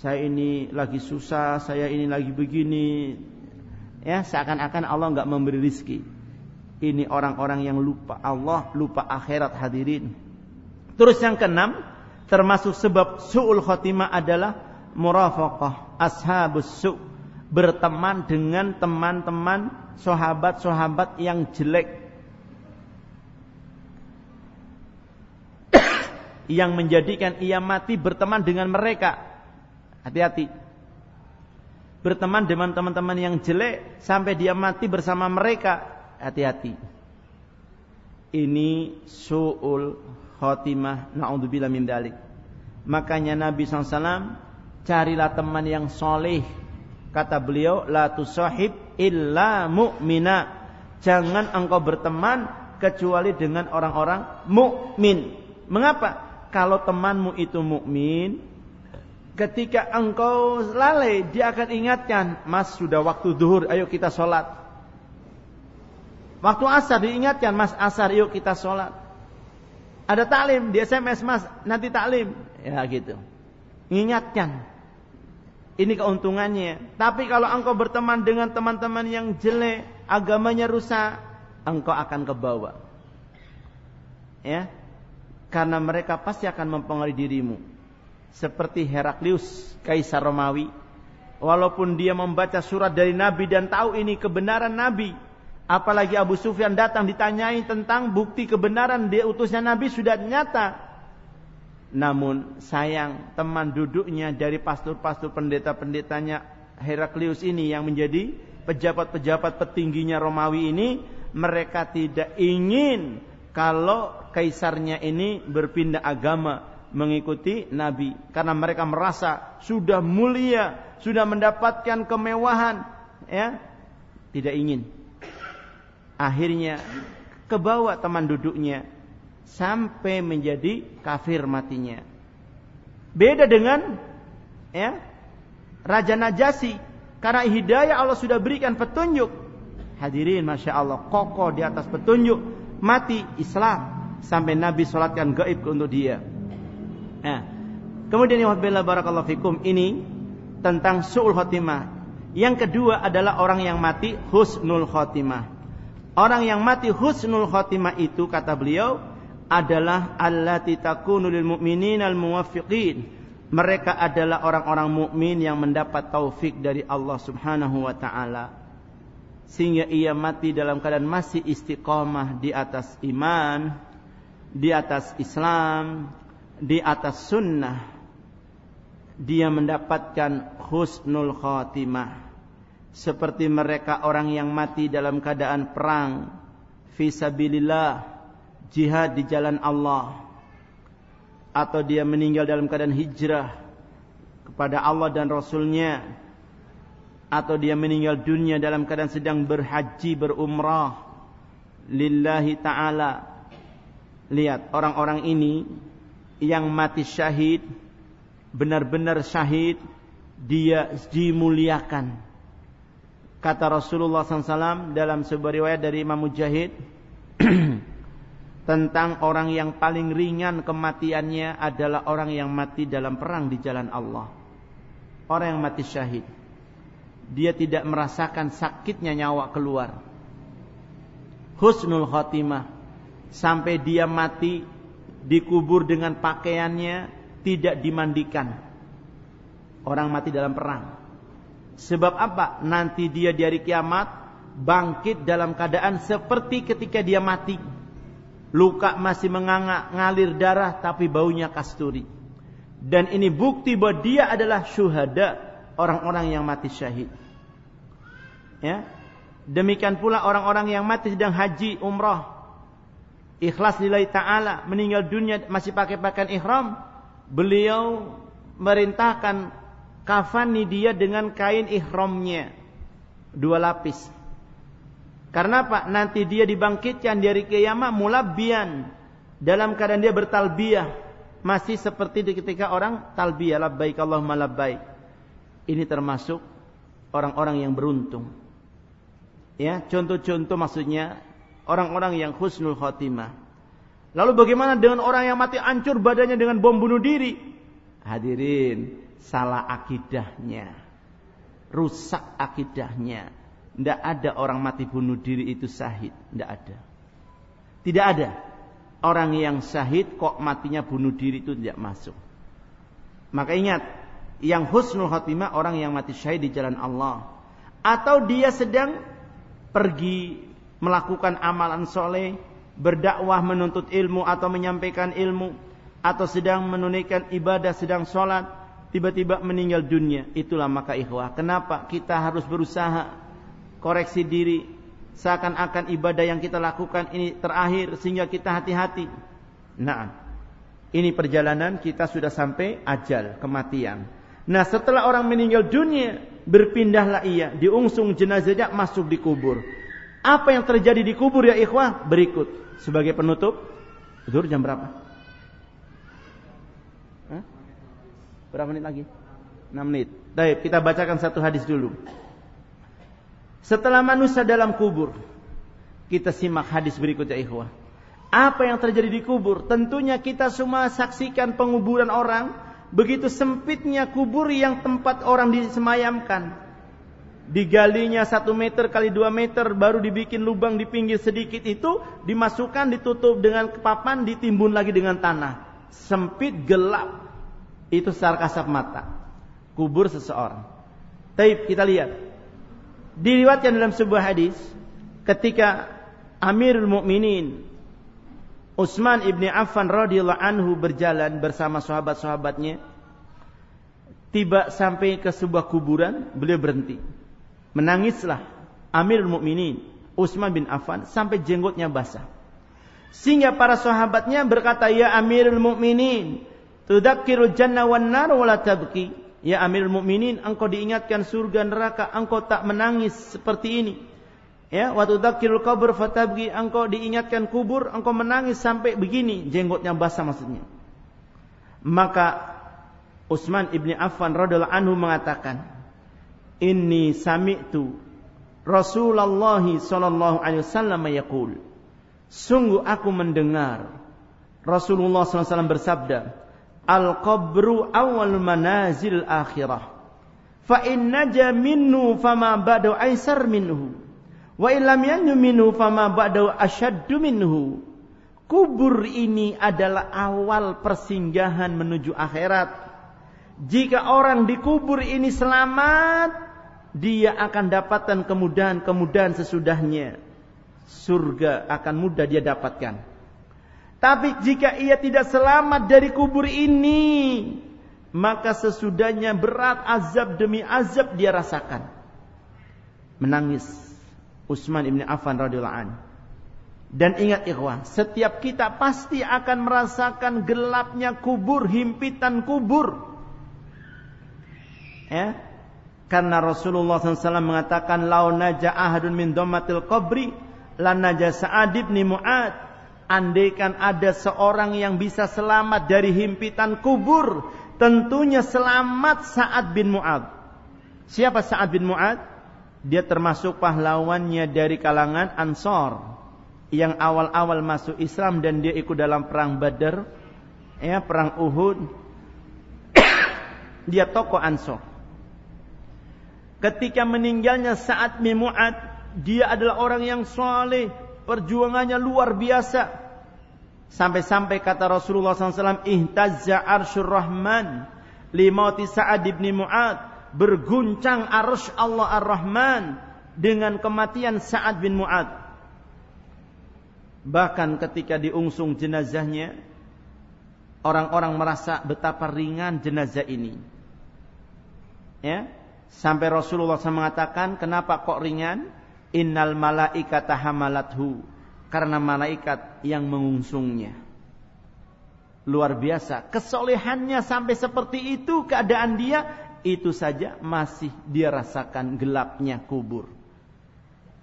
Saya ini lagi susah, saya ini lagi begini. Ya, seakan-akan Allah nggak memberi rizki. Ini orang-orang yang lupa Allah, lupa akhirat hadirin. Terus yang keenam, termasuk sebab su'ul khotimah adalah murafaqah ashabus su' berteman dengan teman-teman sahabat-sahabat yang jelek yang menjadikan ia mati berteman dengan mereka hati-hati berteman dengan teman-teman yang jelek sampai dia mati bersama mereka hati-hati. Ini su'ul khotimah na'udzubillah min dalik. Makanya Nabi SAW carilah teman yang soleh. Kata beliau, la tusahib illa mu'mina. Jangan engkau berteman kecuali dengan orang-orang mukmin. Mengapa? Kalau temanmu itu mukmin, ketika engkau lalai, dia akan ingatkan, Mas sudah waktu duhur, ayo kita sholat. Waktu asar diingatkan, Mas asar yuk kita sholat. Ada taklim di SMS Mas, nanti taklim. Ya gitu. Ingatkan. Ini keuntungannya. Tapi kalau engkau berteman dengan teman-teman yang jelek, agamanya rusak, engkau akan kebawa. Ya. Karena mereka pasti akan mempengaruhi dirimu. Seperti Heraklius, Kaisar Romawi. Walaupun dia membaca surat dari Nabi dan tahu ini kebenaran Nabi, Apalagi Abu Sufyan datang ditanyai tentang bukti kebenaran dia utusnya Nabi sudah nyata. Namun sayang teman duduknya dari pastor-pastor pendeta-pendetanya Heraklius ini yang menjadi pejabat-pejabat petingginya Romawi ini mereka tidak ingin kalau kaisarnya ini berpindah agama mengikuti Nabi karena mereka merasa sudah mulia, sudah mendapatkan kemewahan ya, tidak ingin akhirnya kebawa teman duduknya sampai menjadi kafir matinya. Beda dengan ya Raja Najasi karena hidayah Allah sudah berikan petunjuk. Hadirin Masya Allah kokoh di atas petunjuk mati Islam sampai Nabi sholatkan gaib untuk dia. Nah, kemudian yang barakallahu fikum ini tentang su'ul khotimah. Yang kedua adalah orang yang mati husnul khotimah. Orang yang mati husnul khotimah itu kata beliau adalah allati takunu lil mu'minin al muwaffiqin. Mereka adalah orang-orang mukmin yang mendapat taufik dari Allah Subhanahu wa taala. Sehingga ia mati dalam keadaan masih istiqamah di atas iman, di atas Islam, di atas sunnah. Dia mendapatkan husnul khotimah seperti mereka orang yang mati dalam keadaan perang. Fisabilillah jihad di jalan Allah. Atau dia meninggal dalam keadaan hijrah kepada Allah dan Rasulnya atau dia meninggal dunia dalam keadaan sedang berhaji berumrah lillahi ta'ala lihat orang-orang ini yang mati syahid benar-benar syahid dia dimuliakan kata Rasulullah SAW dalam sebuah riwayat dari Imam Mujahid (clears throat) tentang orang yang paling ringan kematiannya adalah orang yang mati dalam perang di jalan Allah. Orang yang mati syahid. Dia tidak merasakan sakitnya nyawa keluar. Husnul khotimah. Sampai dia mati dikubur dengan pakaiannya tidak dimandikan. Orang mati dalam perang. Sebab apa? Nanti dia di hari kiamat bangkit dalam keadaan seperti ketika dia mati Luka masih menganga, ngalir darah tapi baunya kasturi. Dan ini bukti bahwa dia adalah syuhada, orang-orang yang mati syahid. Ya. Demikian pula orang-orang yang mati sedang haji, umrah. Ikhlas lillahi ta'ala, meninggal dunia masih pakai pakaian ihram. Beliau merintahkan kafani dia dengan kain ihramnya. Dua lapis. Karena apa? Nanti dia dibangkitkan dari kiamat mulabian dalam keadaan dia bertalbiyah masih seperti ketika orang talbiyah labbaik Allahumma labbaik. Ini termasuk orang-orang yang beruntung. Ya, contoh-contoh maksudnya orang-orang yang husnul khotimah. Lalu bagaimana dengan orang yang mati hancur badannya dengan bom bunuh diri? Hadirin, salah akidahnya. Rusak akidahnya tidak ada orang mati bunuh diri itu syahid. Tidak ada. Tidak ada. Orang yang syahid kok matinya bunuh diri itu tidak masuk. Maka ingat. Yang husnul khatimah orang yang mati syahid di jalan Allah. Atau dia sedang pergi melakukan amalan soleh. Berdakwah menuntut ilmu atau menyampaikan ilmu. Atau sedang menunaikan ibadah sedang sholat. Tiba-tiba meninggal dunia. Itulah maka ikhwah. Kenapa kita harus berusaha koreksi diri seakan-akan ibadah yang kita lakukan ini terakhir sehingga kita hati-hati. Nah, ini perjalanan kita sudah sampai ajal kematian. Nah, setelah orang meninggal dunia, berpindahlah ia, diungsung jenazahnya masuk di kubur. Apa yang terjadi di kubur ya ikhwah? Berikut sebagai penutup. Zuhur jam berapa? Hah? Berapa menit lagi? 6 menit. Baik, kita bacakan satu hadis dulu. Setelah manusia dalam kubur, kita simak hadis berikutnya ikhwah. Apa yang terjadi di kubur? Tentunya kita semua saksikan penguburan orang. Begitu sempitnya kubur yang tempat orang disemayamkan. Digalinya satu meter kali dua meter baru dibikin lubang di pinggir sedikit itu dimasukkan ditutup dengan papan ditimbun lagi dengan tanah. Sempit gelap. Itu secara kasat mata. Kubur seseorang. Taib kita lihat Diriwatkan dalam sebuah hadis ketika Amirul Mukminin Utsman ibni Affan radhiyallahu anhu berjalan bersama sahabat-sahabatnya tiba sampai ke sebuah kuburan beliau berhenti. Menangislah Amirul Mukminin Utsman bin Affan sampai jenggotnya basah. Sehingga para sahabatnya berkata ya Amirul Mukminin tudzakkiru jannah wan nar wa la tabki. Ya Amirul Mukminin, engkau diingatkan surga neraka, engkau tak menangis seperti ini. Ya, waktu dzakirul qabr fatabgi, engkau diingatkan kubur, engkau menangis sampai begini, jenggotnya basah maksudnya. Maka Utsman ibni Affan radhiallahu anhu mengatakan, "Inni sami'tu Rasulullah sallallahu alaihi wasallam yaqul." Sungguh aku mendengar Rasulullah SAW bersabda, Al-qabru awal manazil akhirah. Fa in naja minhu fama ba'du aisar minhu. Wa in lam yanju minhu fama ba'du asyaddu minhu. Kubur ini adalah awal persinggahan menuju akhirat. Jika orang dikubur ini selamat, dia akan dapatkan kemudahan-kemudahan sesudahnya. Surga akan mudah dia dapatkan. Tapi jika ia tidak selamat dari kubur ini, maka sesudahnya berat azab demi azab dia rasakan. Menangis Utsman ibn Affan radhiyallahu an. Dan ingat ikhwan, setiap kita pasti akan merasakan gelapnya kubur, himpitan kubur. Ya. Karena Rasulullah SAW mengatakan, "Lau naja ahadun min domatil qabri, lan naja Sa'ad bin Mu'ad." Andaikan ada seorang yang bisa selamat dari himpitan kubur, tentunya selamat Sa'ad bin Mu'ad. Siapa Sa'ad bin Mu'ad? Dia termasuk pahlawannya dari kalangan Ansor yang awal-awal masuk Islam dan dia ikut dalam perang Badar, ya perang Uhud. dia tokoh Ansor. Ketika meninggalnya saat Mimu'ad, dia adalah orang yang soleh, perjuangannya luar biasa. Sampai-sampai kata Rasulullah SAW, Ihtazza arsyur rahman, limauti Sa'ad ibn Mu'ad, berguncang arsh Allah ar-Rahman, dengan kematian Sa'ad bin Mu'ad. Bahkan ketika diungsung jenazahnya, orang-orang merasa betapa ringan jenazah ini. Ya, sampai Rasulullah SAW mengatakan, kenapa kok ringan? Innal malaikata hamalathu. Karena malaikat yang mengungsungnya. Luar biasa. Kesolehannya sampai seperti itu keadaan dia. Itu saja masih dia rasakan gelapnya kubur.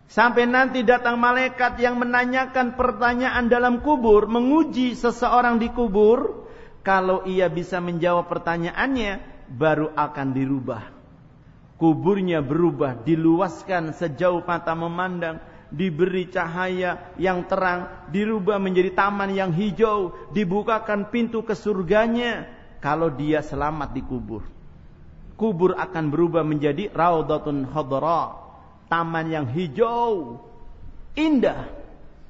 Sampai nanti datang malaikat yang menanyakan pertanyaan dalam kubur, menguji seseorang di kubur. Kalau ia bisa menjawab pertanyaannya, baru akan dirubah. Kuburnya berubah, diluaskan sejauh mata memandang, diberi cahaya yang terang, dirubah menjadi taman yang hijau, dibukakan pintu ke surganya. Kalau dia selamat di kubur, kubur akan berubah menjadi raudatun khadra, taman yang hijau, indah,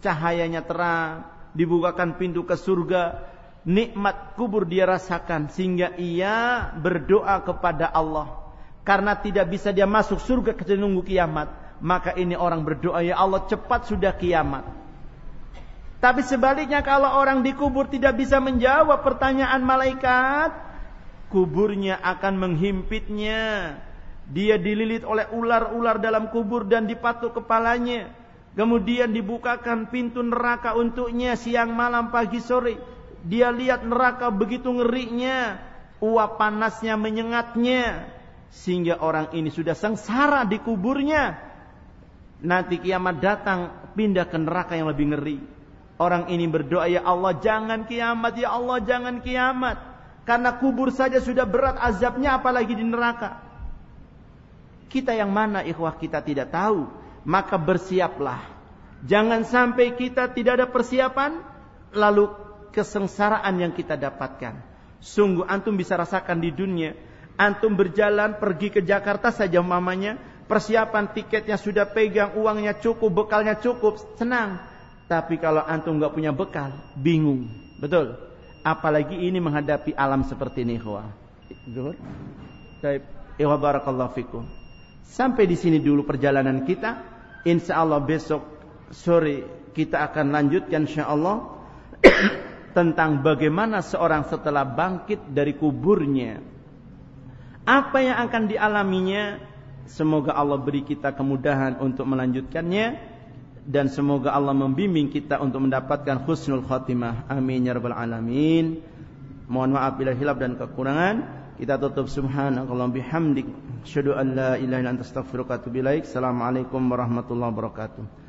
cahayanya terang, dibukakan pintu ke surga, nikmat kubur dia rasakan sehingga ia berdoa kepada Allah. Karena tidak bisa dia masuk surga kecuali nunggu kiamat, maka ini orang berdoa ya Allah cepat sudah kiamat. Tapi sebaliknya kalau orang dikubur tidak bisa menjawab pertanyaan malaikat, kuburnya akan menghimpitnya, dia dililit oleh ular-ular dalam kubur dan dipatuk kepalanya. Kemudian dibukakan pintu neraka untuknya siang malam pagi sore. Dia lihat neraka begitu ngerinya. Uap panasnya menyengatnya. Sehingga orang ini sudah sengsara di kuburnya. Nanti kiamat datang pindah ke neraka yang lebih ngeri. Orang ini berdoa ya Allah jangan kiamat ya Allah jangan kiamat. Karena kubur saja sudah berat azabnya apalagi di neraka. Kita yang mana ikhwah kita tidak tahu. Maka bersiaplah. Jangan sampai kita tidak ada persiapan. Lalu kesengsaraan yang kita dapatkan. Sungguh antum bisa rasakan di dunia. Antum berjalan pergi ke Jakarta saja mamanya. Persiapan tiketnya sudah pegang. Uangnya cukup, bekalnya cukup. Senang. Tapi kalau antum nggak punya bekal, bingung. Betul. Apalagi ini menghadapi alam seperti ini, ikhwah. Zuhur. Baik. Ikhwah barakallahu fikum. Sampai di sini dulu perjalanan kita. Insya Allah besok sore kita akan lanjutkan insya Allah (coughs) tentang bagaimana seorang setelah bangkit dari kuburnya. Apa yang akan dialaminya? Semoga Allah beri kita kemudahan untuk melanjutkannya dan semoga Allah membimbing kita untuk mendapatkan husnul khatimah. Amin ya rabbal alamin. Mohon maaf bila hilap dan kekurangan. Kita tutup subhanakallah bihamdik. Asyhadu an la ilaha illa anta astaghfiruka wa atubu ilaik. Assalamualaikum warahmatullahi wabarakatuh.